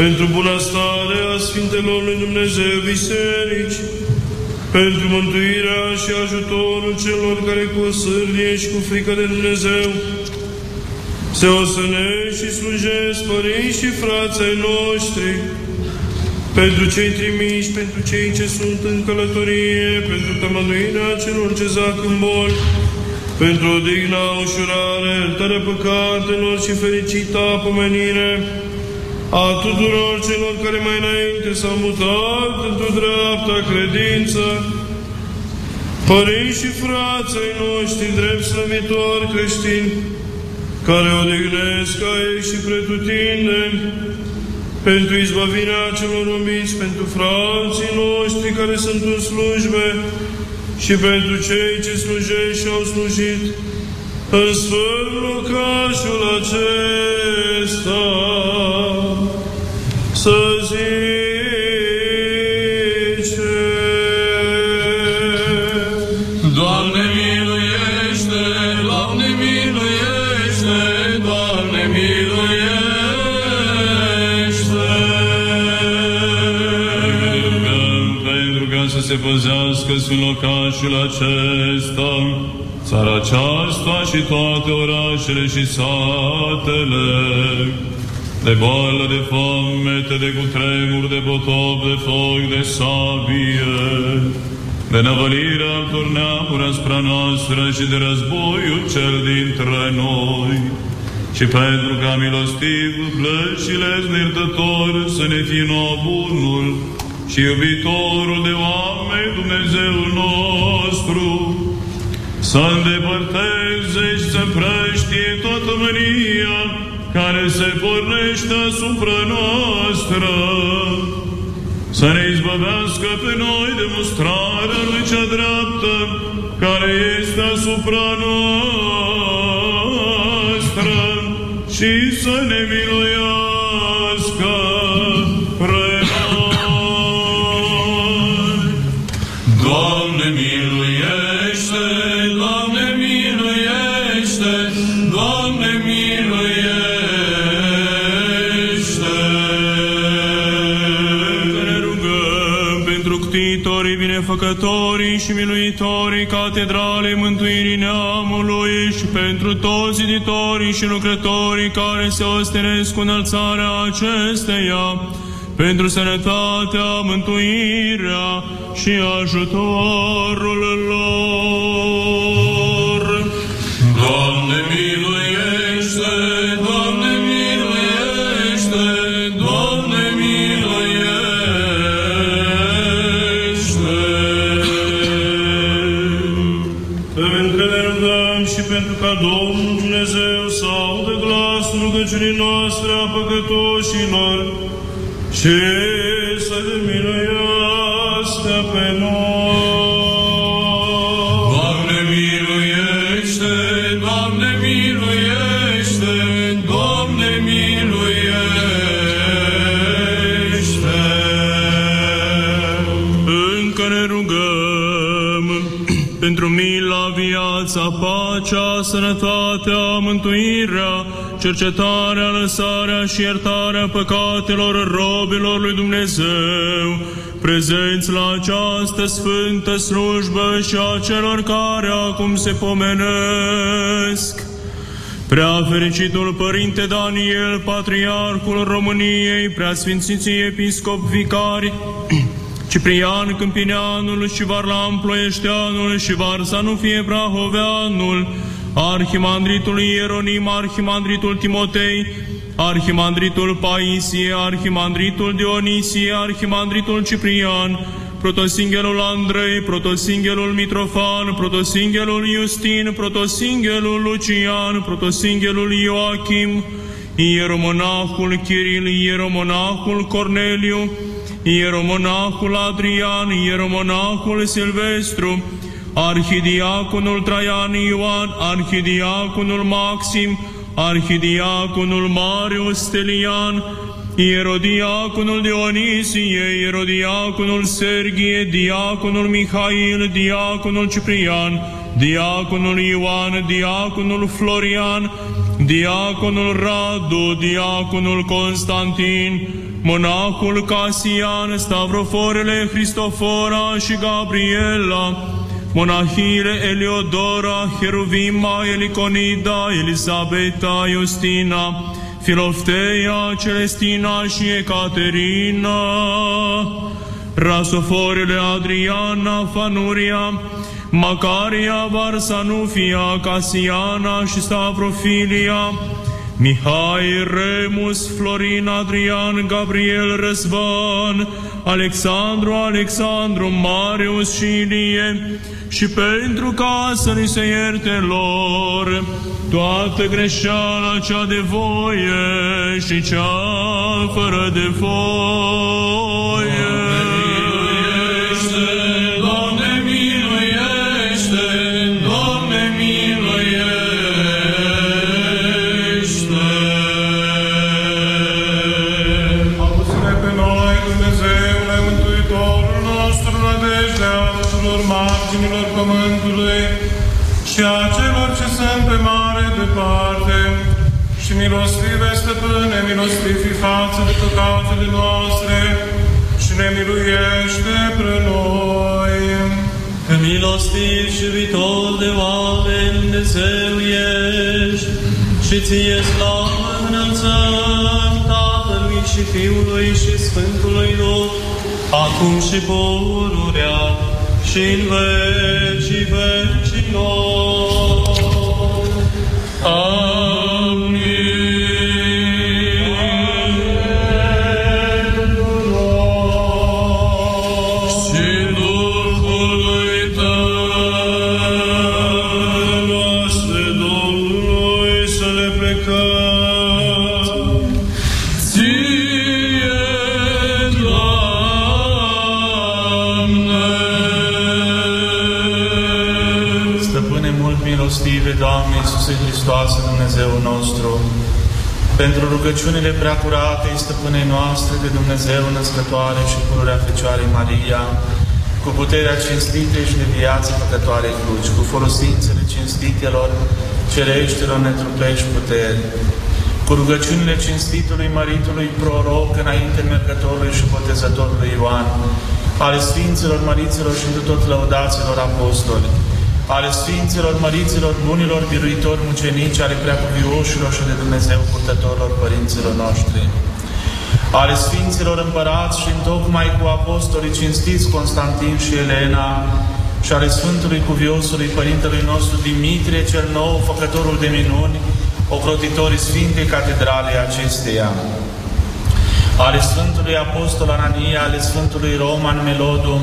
pentru bunăstarea Sfintelor lui Dumnezeu Biserici, pentru mântuirea și ajutorul celor care cu sârdie și cu frică de Dumnezeu se osănește și slujesc părinți și frații noștri, pentru cei trimiși, pentru cei ce sunt în călătorie, pentru tămăduirea celor ce zac în boli, pentru o digna ușurare, iertarea păcatelor și fericita pomenire a tuturor celor care mai înainte s-au mutat într-o dreapta credință, părinți și frații noștri drept slăvitori creștini, care odihnesc aici și pretutindeni, pentru izbăvirea celor umiți, pentru frații noștri care sunt în slujbe și pentru cei ce slujește și au slujit în sfârșit locașul acesta, să zice. Păzească în locașul acesta, țara aceasta și toate orașele și satele, de boală, de foamete, de cutremur, de potop, de foc, de sabie, de năvălirea altor neamuri asupra noastră și de războiul cel dintre noi. Și pentru ca milostiv, plăci și leznirtător să ne fie nouă bunul și iubitorul de oameni Dumnezeul nostru, să îndepărteze și să împrăștie toată mânia care se pornește asupra noastră, să ne izbăvească pe noi de mustrarea lui cea dreaptă care este asupra noastră și să ne miluiască Catedralei Mântuirii Neamului și pentru toți ziditorii și lucrătorii care se ostenesc cu înălțarea acesteia, pentru sănătatea, mântuirea și ajutorul lor. Și să ne miluiască pe noi. Doamne miluiește, Doamne miluiește, Doamne miluiește. Încă ne rugăm pentru mila, viața, pacea, sănătatea, mântuirea, cercetarea, lăsarea și iertarea păcatelor robilor lui Dumnezeu, prezenți la această sfântă slujbă și a celor care acum se pomenesc. Prea fericitul Părinte Daniel, Patriarhul României, Preasfințiții Episcop Vicari, Ciprian Câmpineanul și Varlam Ploieșteanul și Varsanu fie Αρχιμανδρή του Λιγερωνίμ, αρχιμανδρή του Τιμωτέη, αρχιμανδρή του Παίσι, αρχιμανδρή του Ντιονίσι, αρχιμανδρή του Λισιπριάν, Μητροφάν, πρωτοσύγγελο Λιουστίν, πρωτοσύγγελο Λουτσιάν, πρωτοσύγγελο Ιωακύμ, γύρω Κυρίλ, γύρω Κορνέλιου, γύρω μονάχουλ Αντριάν, Σιλβέστρου, Arhidiaconul Traian Ioan, Arhidiaconul Maxim, Arhidiaconul Marius Stelian, Ierodiaconul Dionisie, Ierodiaconul Sergie, Diaconul Mihail, Diaconul Ciprian, Diaconul Ioan, Diaconul Florian, Diaconul Radu, Diaconul Constantin, Monahul Casian, Stavroforele Cristofora și Gabriela, Monahile Eliodora, Heruvima, Eliconida, Elisabeta, Justina, Filofteia, Celestina și Ecaterina, Rasoforele Adriana, Fanuria, Macaria, Varsanufia, Casiana și Stavrofilia, Mihai, Remus, Florin, Adrian, Gabriel, Răzvan, Alexandru, Alexandru, Marius și Ilie, și pentru ca să ni se ierte lor toată greșeala cea de voie și cea fără de voie. Milostive, stăpâne, milostiv fi față de păcatele noastre și ne miluiește pre noi. Că milostiv și iubitor de oameni Dumnezeu ești și ție slavă înălțăm Tatălui și Fiului și Sfântului Duh, acum și pururea și în vecii vecilor. Pentru rugăciunile preacurate, stăpânei noastre de Dumnezeu născătoare și pururea Fecioarei Maria, cu puterea cinstită și de viață păcătoare cruci, cu folosințele cinstitelor, cereștilor netrupești puteri, cu rugăciunile cinstitului măritului proroc înainte mergătorului și botezătorului Ioan, ale Sfinților, Măriților și tot lăudaților apostoli, ale Sfinților, Măriților, Bunilor, Biruitori, Mucenici, ale Preacuvioșilor și de Dumnezeu purtătorilor părinților noștri, ale Sfinților Împărați și întocmai cu apostolii cinstiți Constantin și Elena, și ale Sfântului Cuviosului Părintelui nostru Dimitrie cel Nou, Făcătorul de minuni, ocrotitorii Sfintei Catedralei acesteia, ale Sfântului Apostol Anania, ale Sfântului Roman Melodum,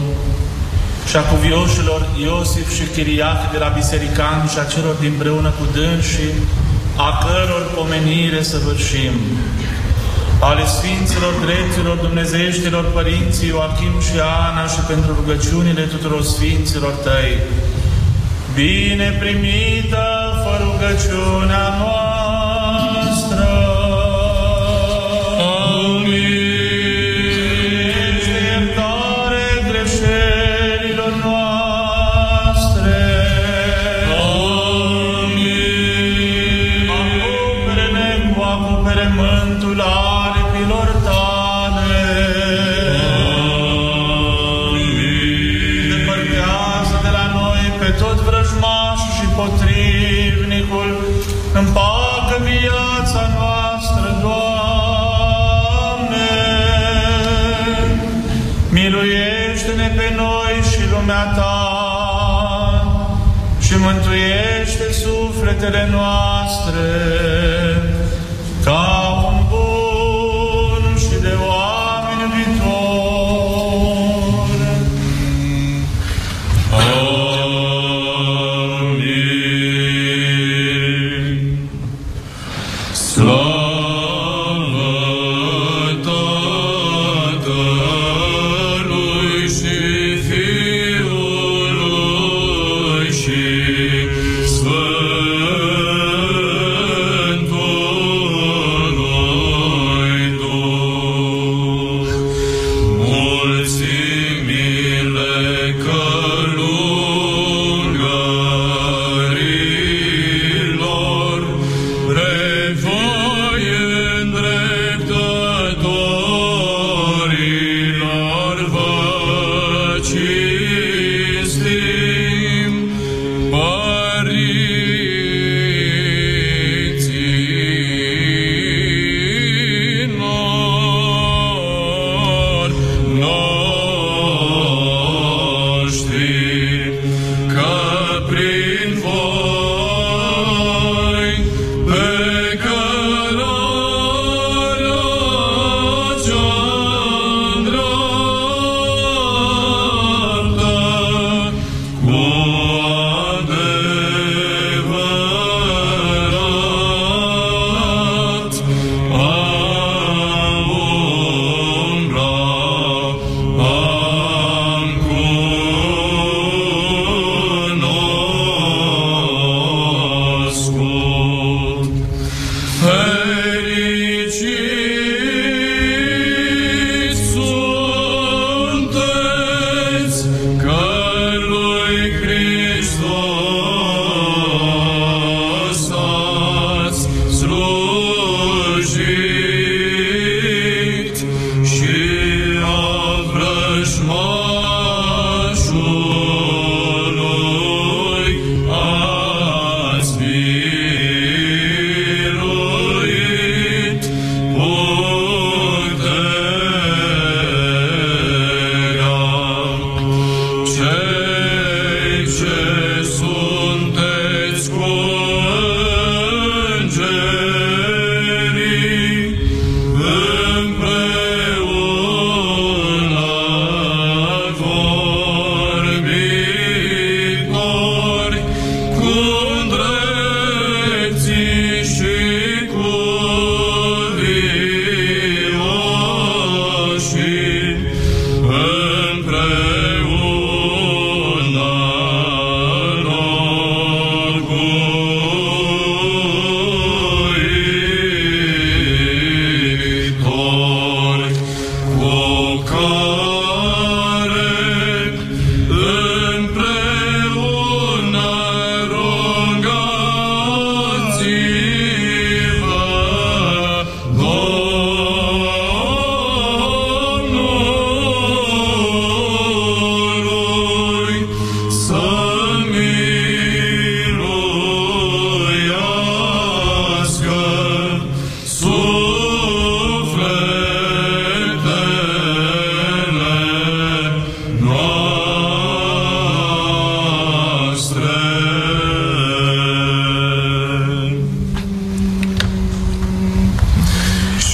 și a cuvioșilor Iosif și Chiriac de la Biserican și a celor din împreună cu dânsii, a căror pomenire să vârșim, ale Sfinților, Dreptilor, Dumnezeieștilor, Părinții Ioachim și Ana și pentru rugăciunile tuturor Sfinților Tăi. Bine primită fă rugăciunea noastră! Sufletele noastre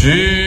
și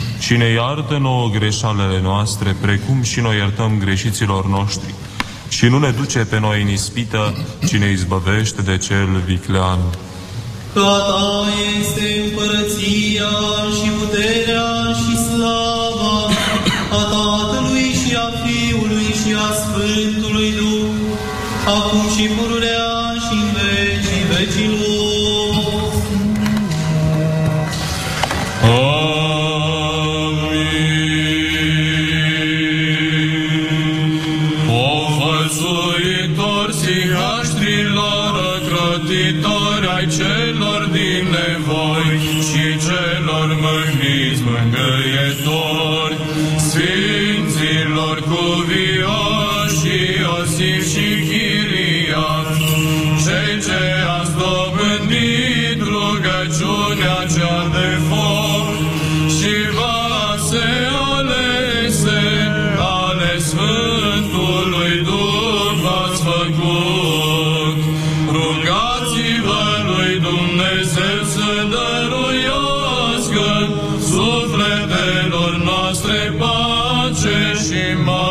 și ne iartă nouă greșalele noastre, precum și noi iertăm greșiților noștri. Și nu ne duce pe noi în ispită, ci ne izbăvește de cel viclean. Ca ta este împărăția și puterea și slava a Tatălui și a Fiului și a Sfântului Duh, acum și pururea și în vecii vecilor. Sufletelor noastre pace și mare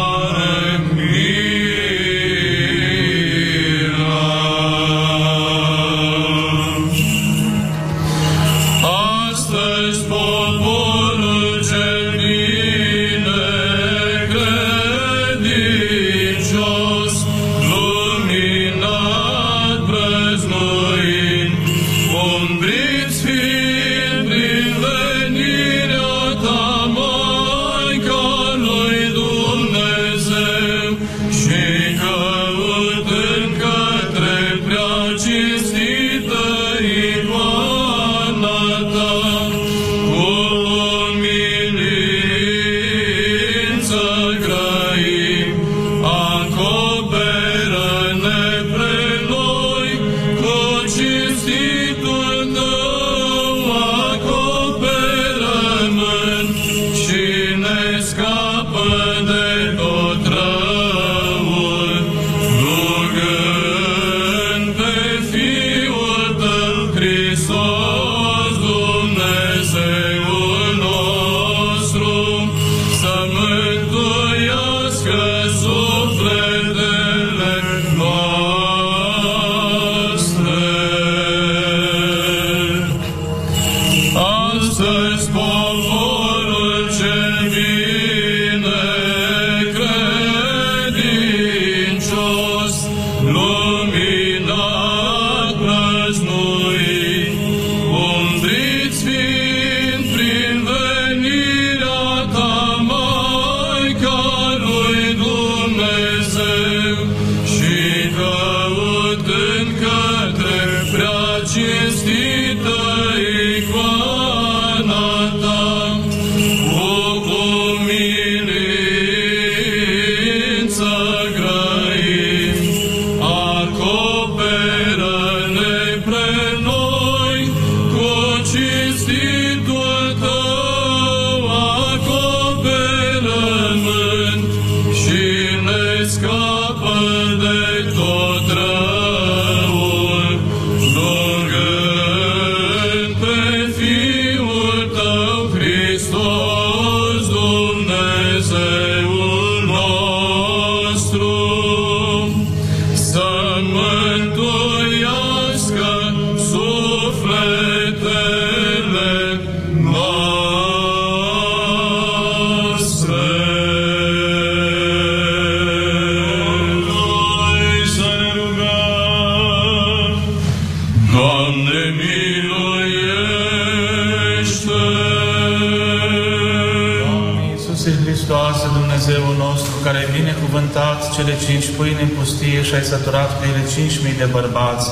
în pustie și ai săturat pe ele cinci mii de bărbați.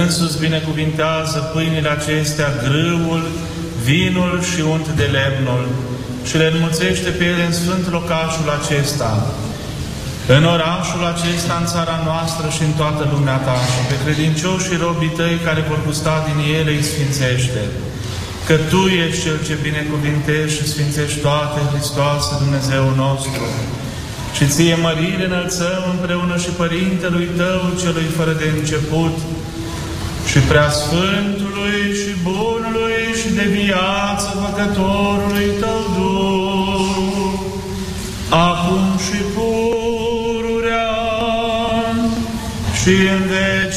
Însuți binecuvintează pâinile acestea, grâul, vinul și unt de lemnul și le înmulțește pe ele în sfânt locașul acesta, în orașul acesta, în țara noastră și în toată lumea ta, și pe credincioșii robii tăi care vor gusta din ele îi sfințește. Că Tu ești Cel ce binecuvintești și sfințești toate, Hristoase, Dumnezeu nostru. Și Ție mărire înălțăm împreună și Părintelui Tău, Celui fără de început, și Preasfântului și Bunului și de viață Făcătorului Tău Duh, acum și pururea și în vecii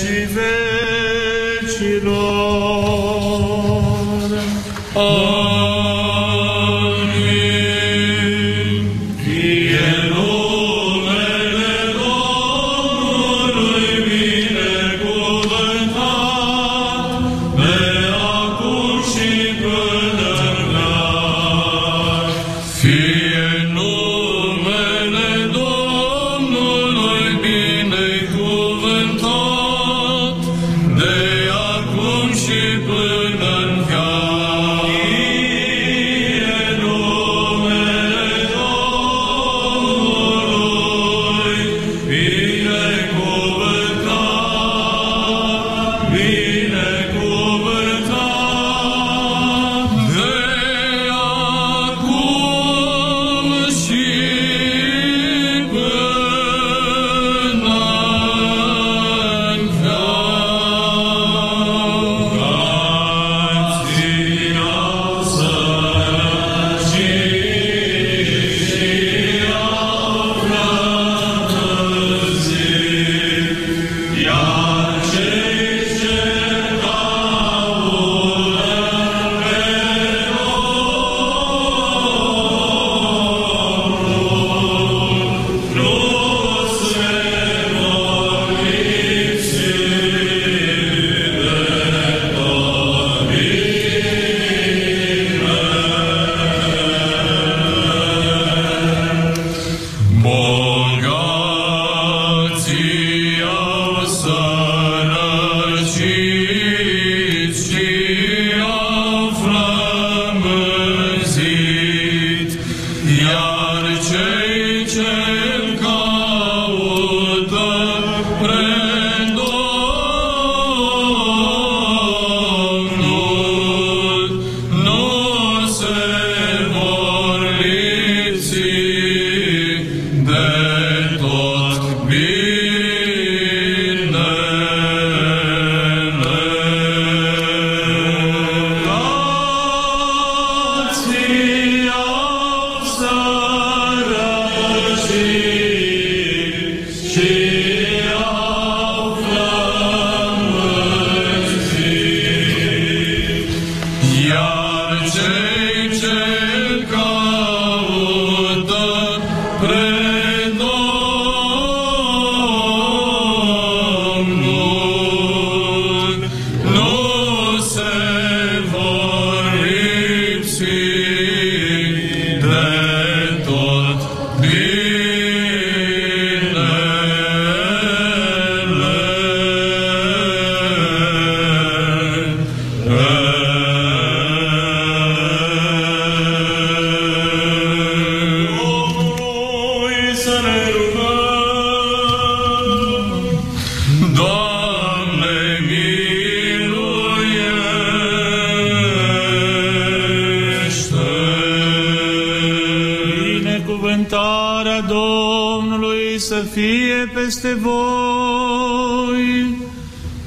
Domnului să fie peste voi,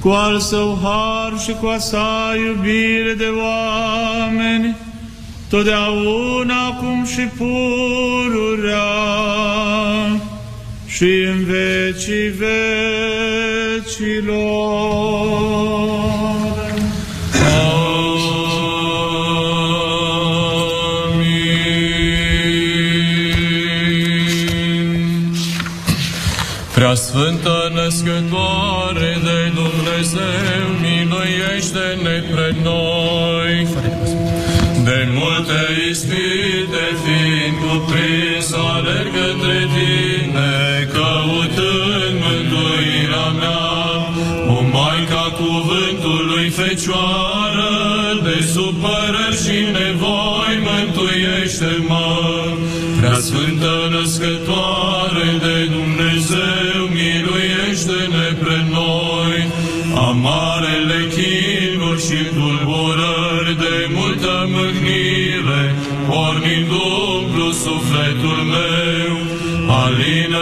cu al său har și cu a sa iubire de oameni, totdeauna acum și pururea și în vecii vecilor. născătoare de Dumnezeu, miluiește-ne pre noi. De multe ispite fiind cuprins, alerg către tine, căutând mântuirea mea. O Maica cuvântului Fecioară, de supăr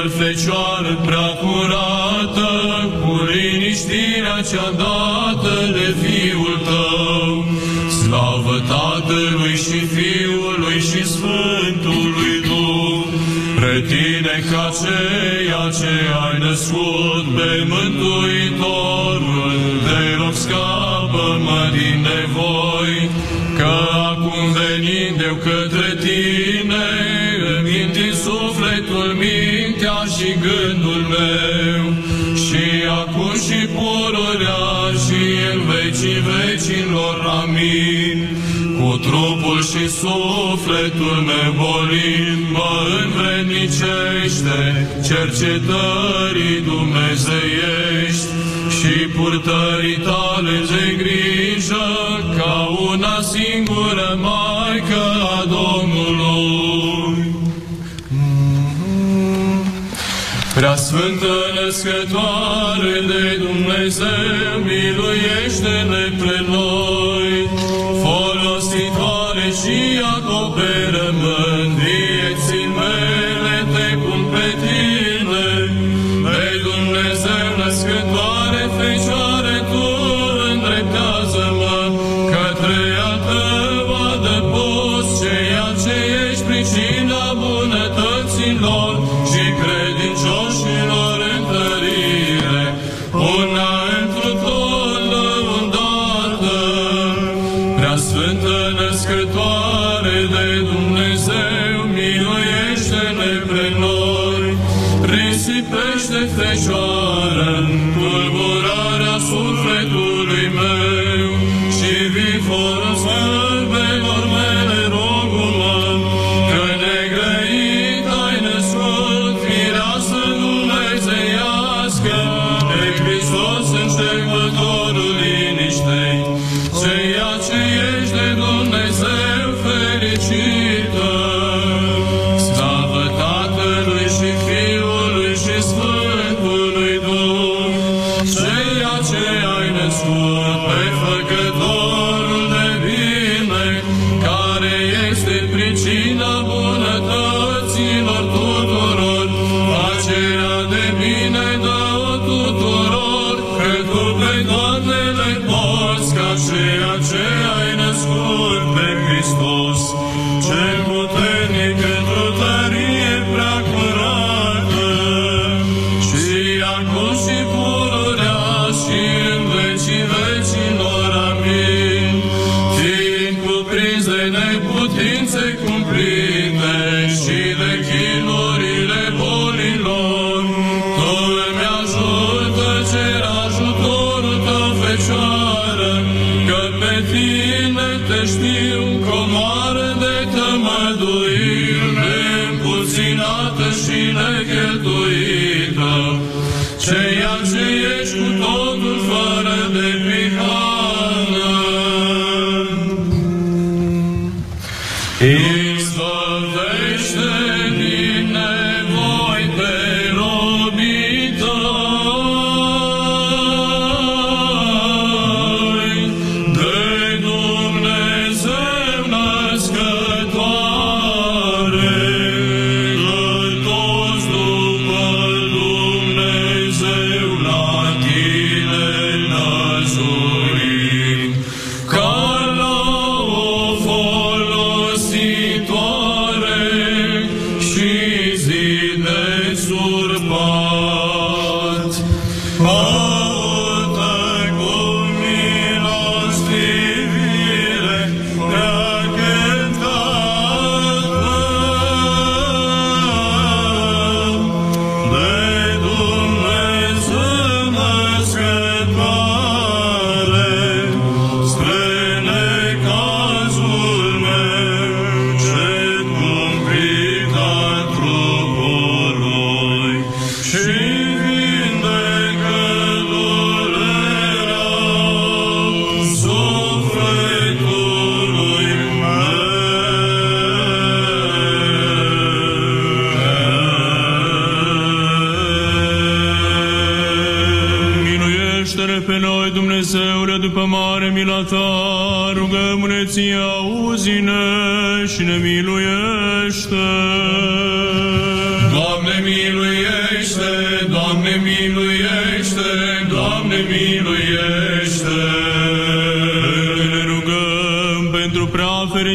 Fecioară prea curată, cu liniștirea cea dată de Fiul Tău, slavă Tatălui și Fiului și Sfântului Duh, pre Tine ca ceea ce ai născut pe mântuire, gândul meu și acum și pururea și în vecii vecilor. Amin. Cu trupul și sufletul meu bolin mă învrednicește cercetării dumnezeiești și purtării tale de grijă ca una singură Maică a Domnului. Sfântă născătoare de Dumnezeu, miluiește-ne pre noi, folositoare și acoperă-mă.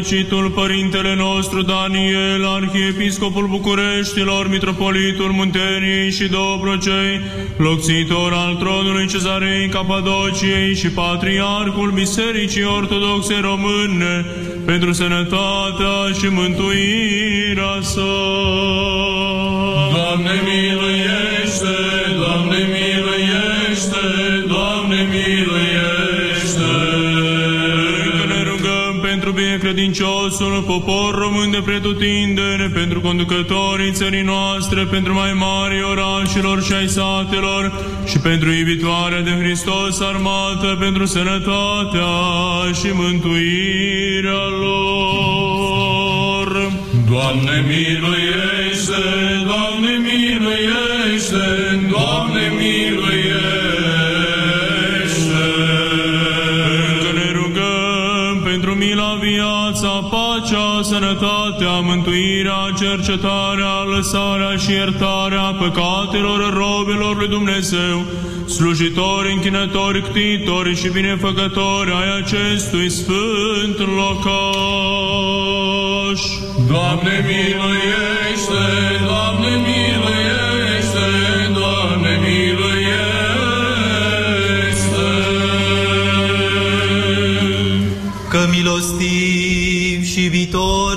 Fericitul Părintele nostru Daniel, Arhiepiscopul Bucureștilor, Mitropolitul Munteniei și Dobrogei, locțitor al tronului Cezarei Capadociei și Patriarhul Bisericii Ortodoxe Române, pentru sănătatea și mântuirea sa. Doamne miluiește, Doamne miluiește, pentru binecredinciosul popor român de pretutindere, pentru conducătorii țării noastre, pentru mai mari orașelor și ai satelor și pentru iubitoarea de Hristos armată, pentru sănătatea și mântuirea lor. Doamne miluiește, mântuirea, cercetarea, lăsarea și iertarea păcatelor robelor lui Dumnezeu, slujitori, închinători, ctitori și binefăcători ai acestui sfânt locaș. Doamne miluiește, Doamne miluiește, Doamne miluiește. Că milostiv și viitor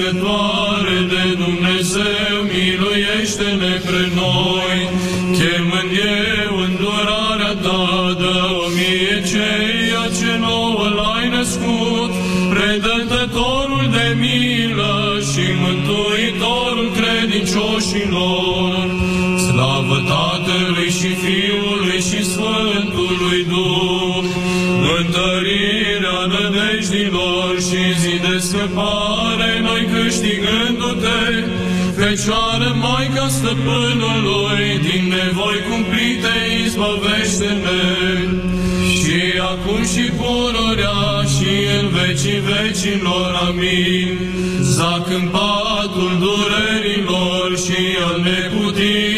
Sfântă Fecioară Maica Stăpânului, din nevoi cumplite izbăvește-ne. Și acum și pururea și în vecii vecilor, amin. Zac în patul durerilor și al neputințelor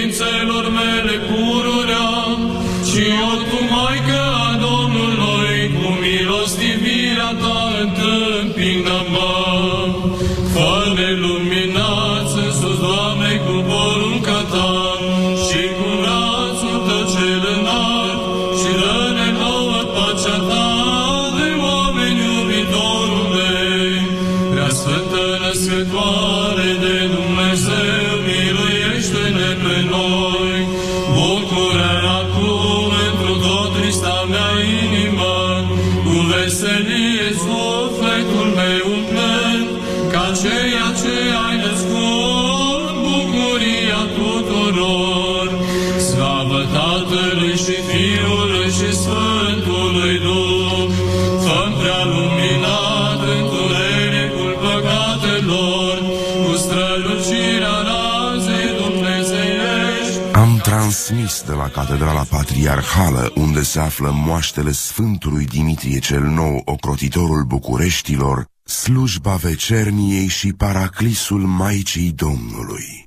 Patriarhală, unde se află moaștele Sfântului Dimitrie cel Nou, ocrotitorul Bucureștilor, slujba vecerniei și paraclisul Maicii Domnului.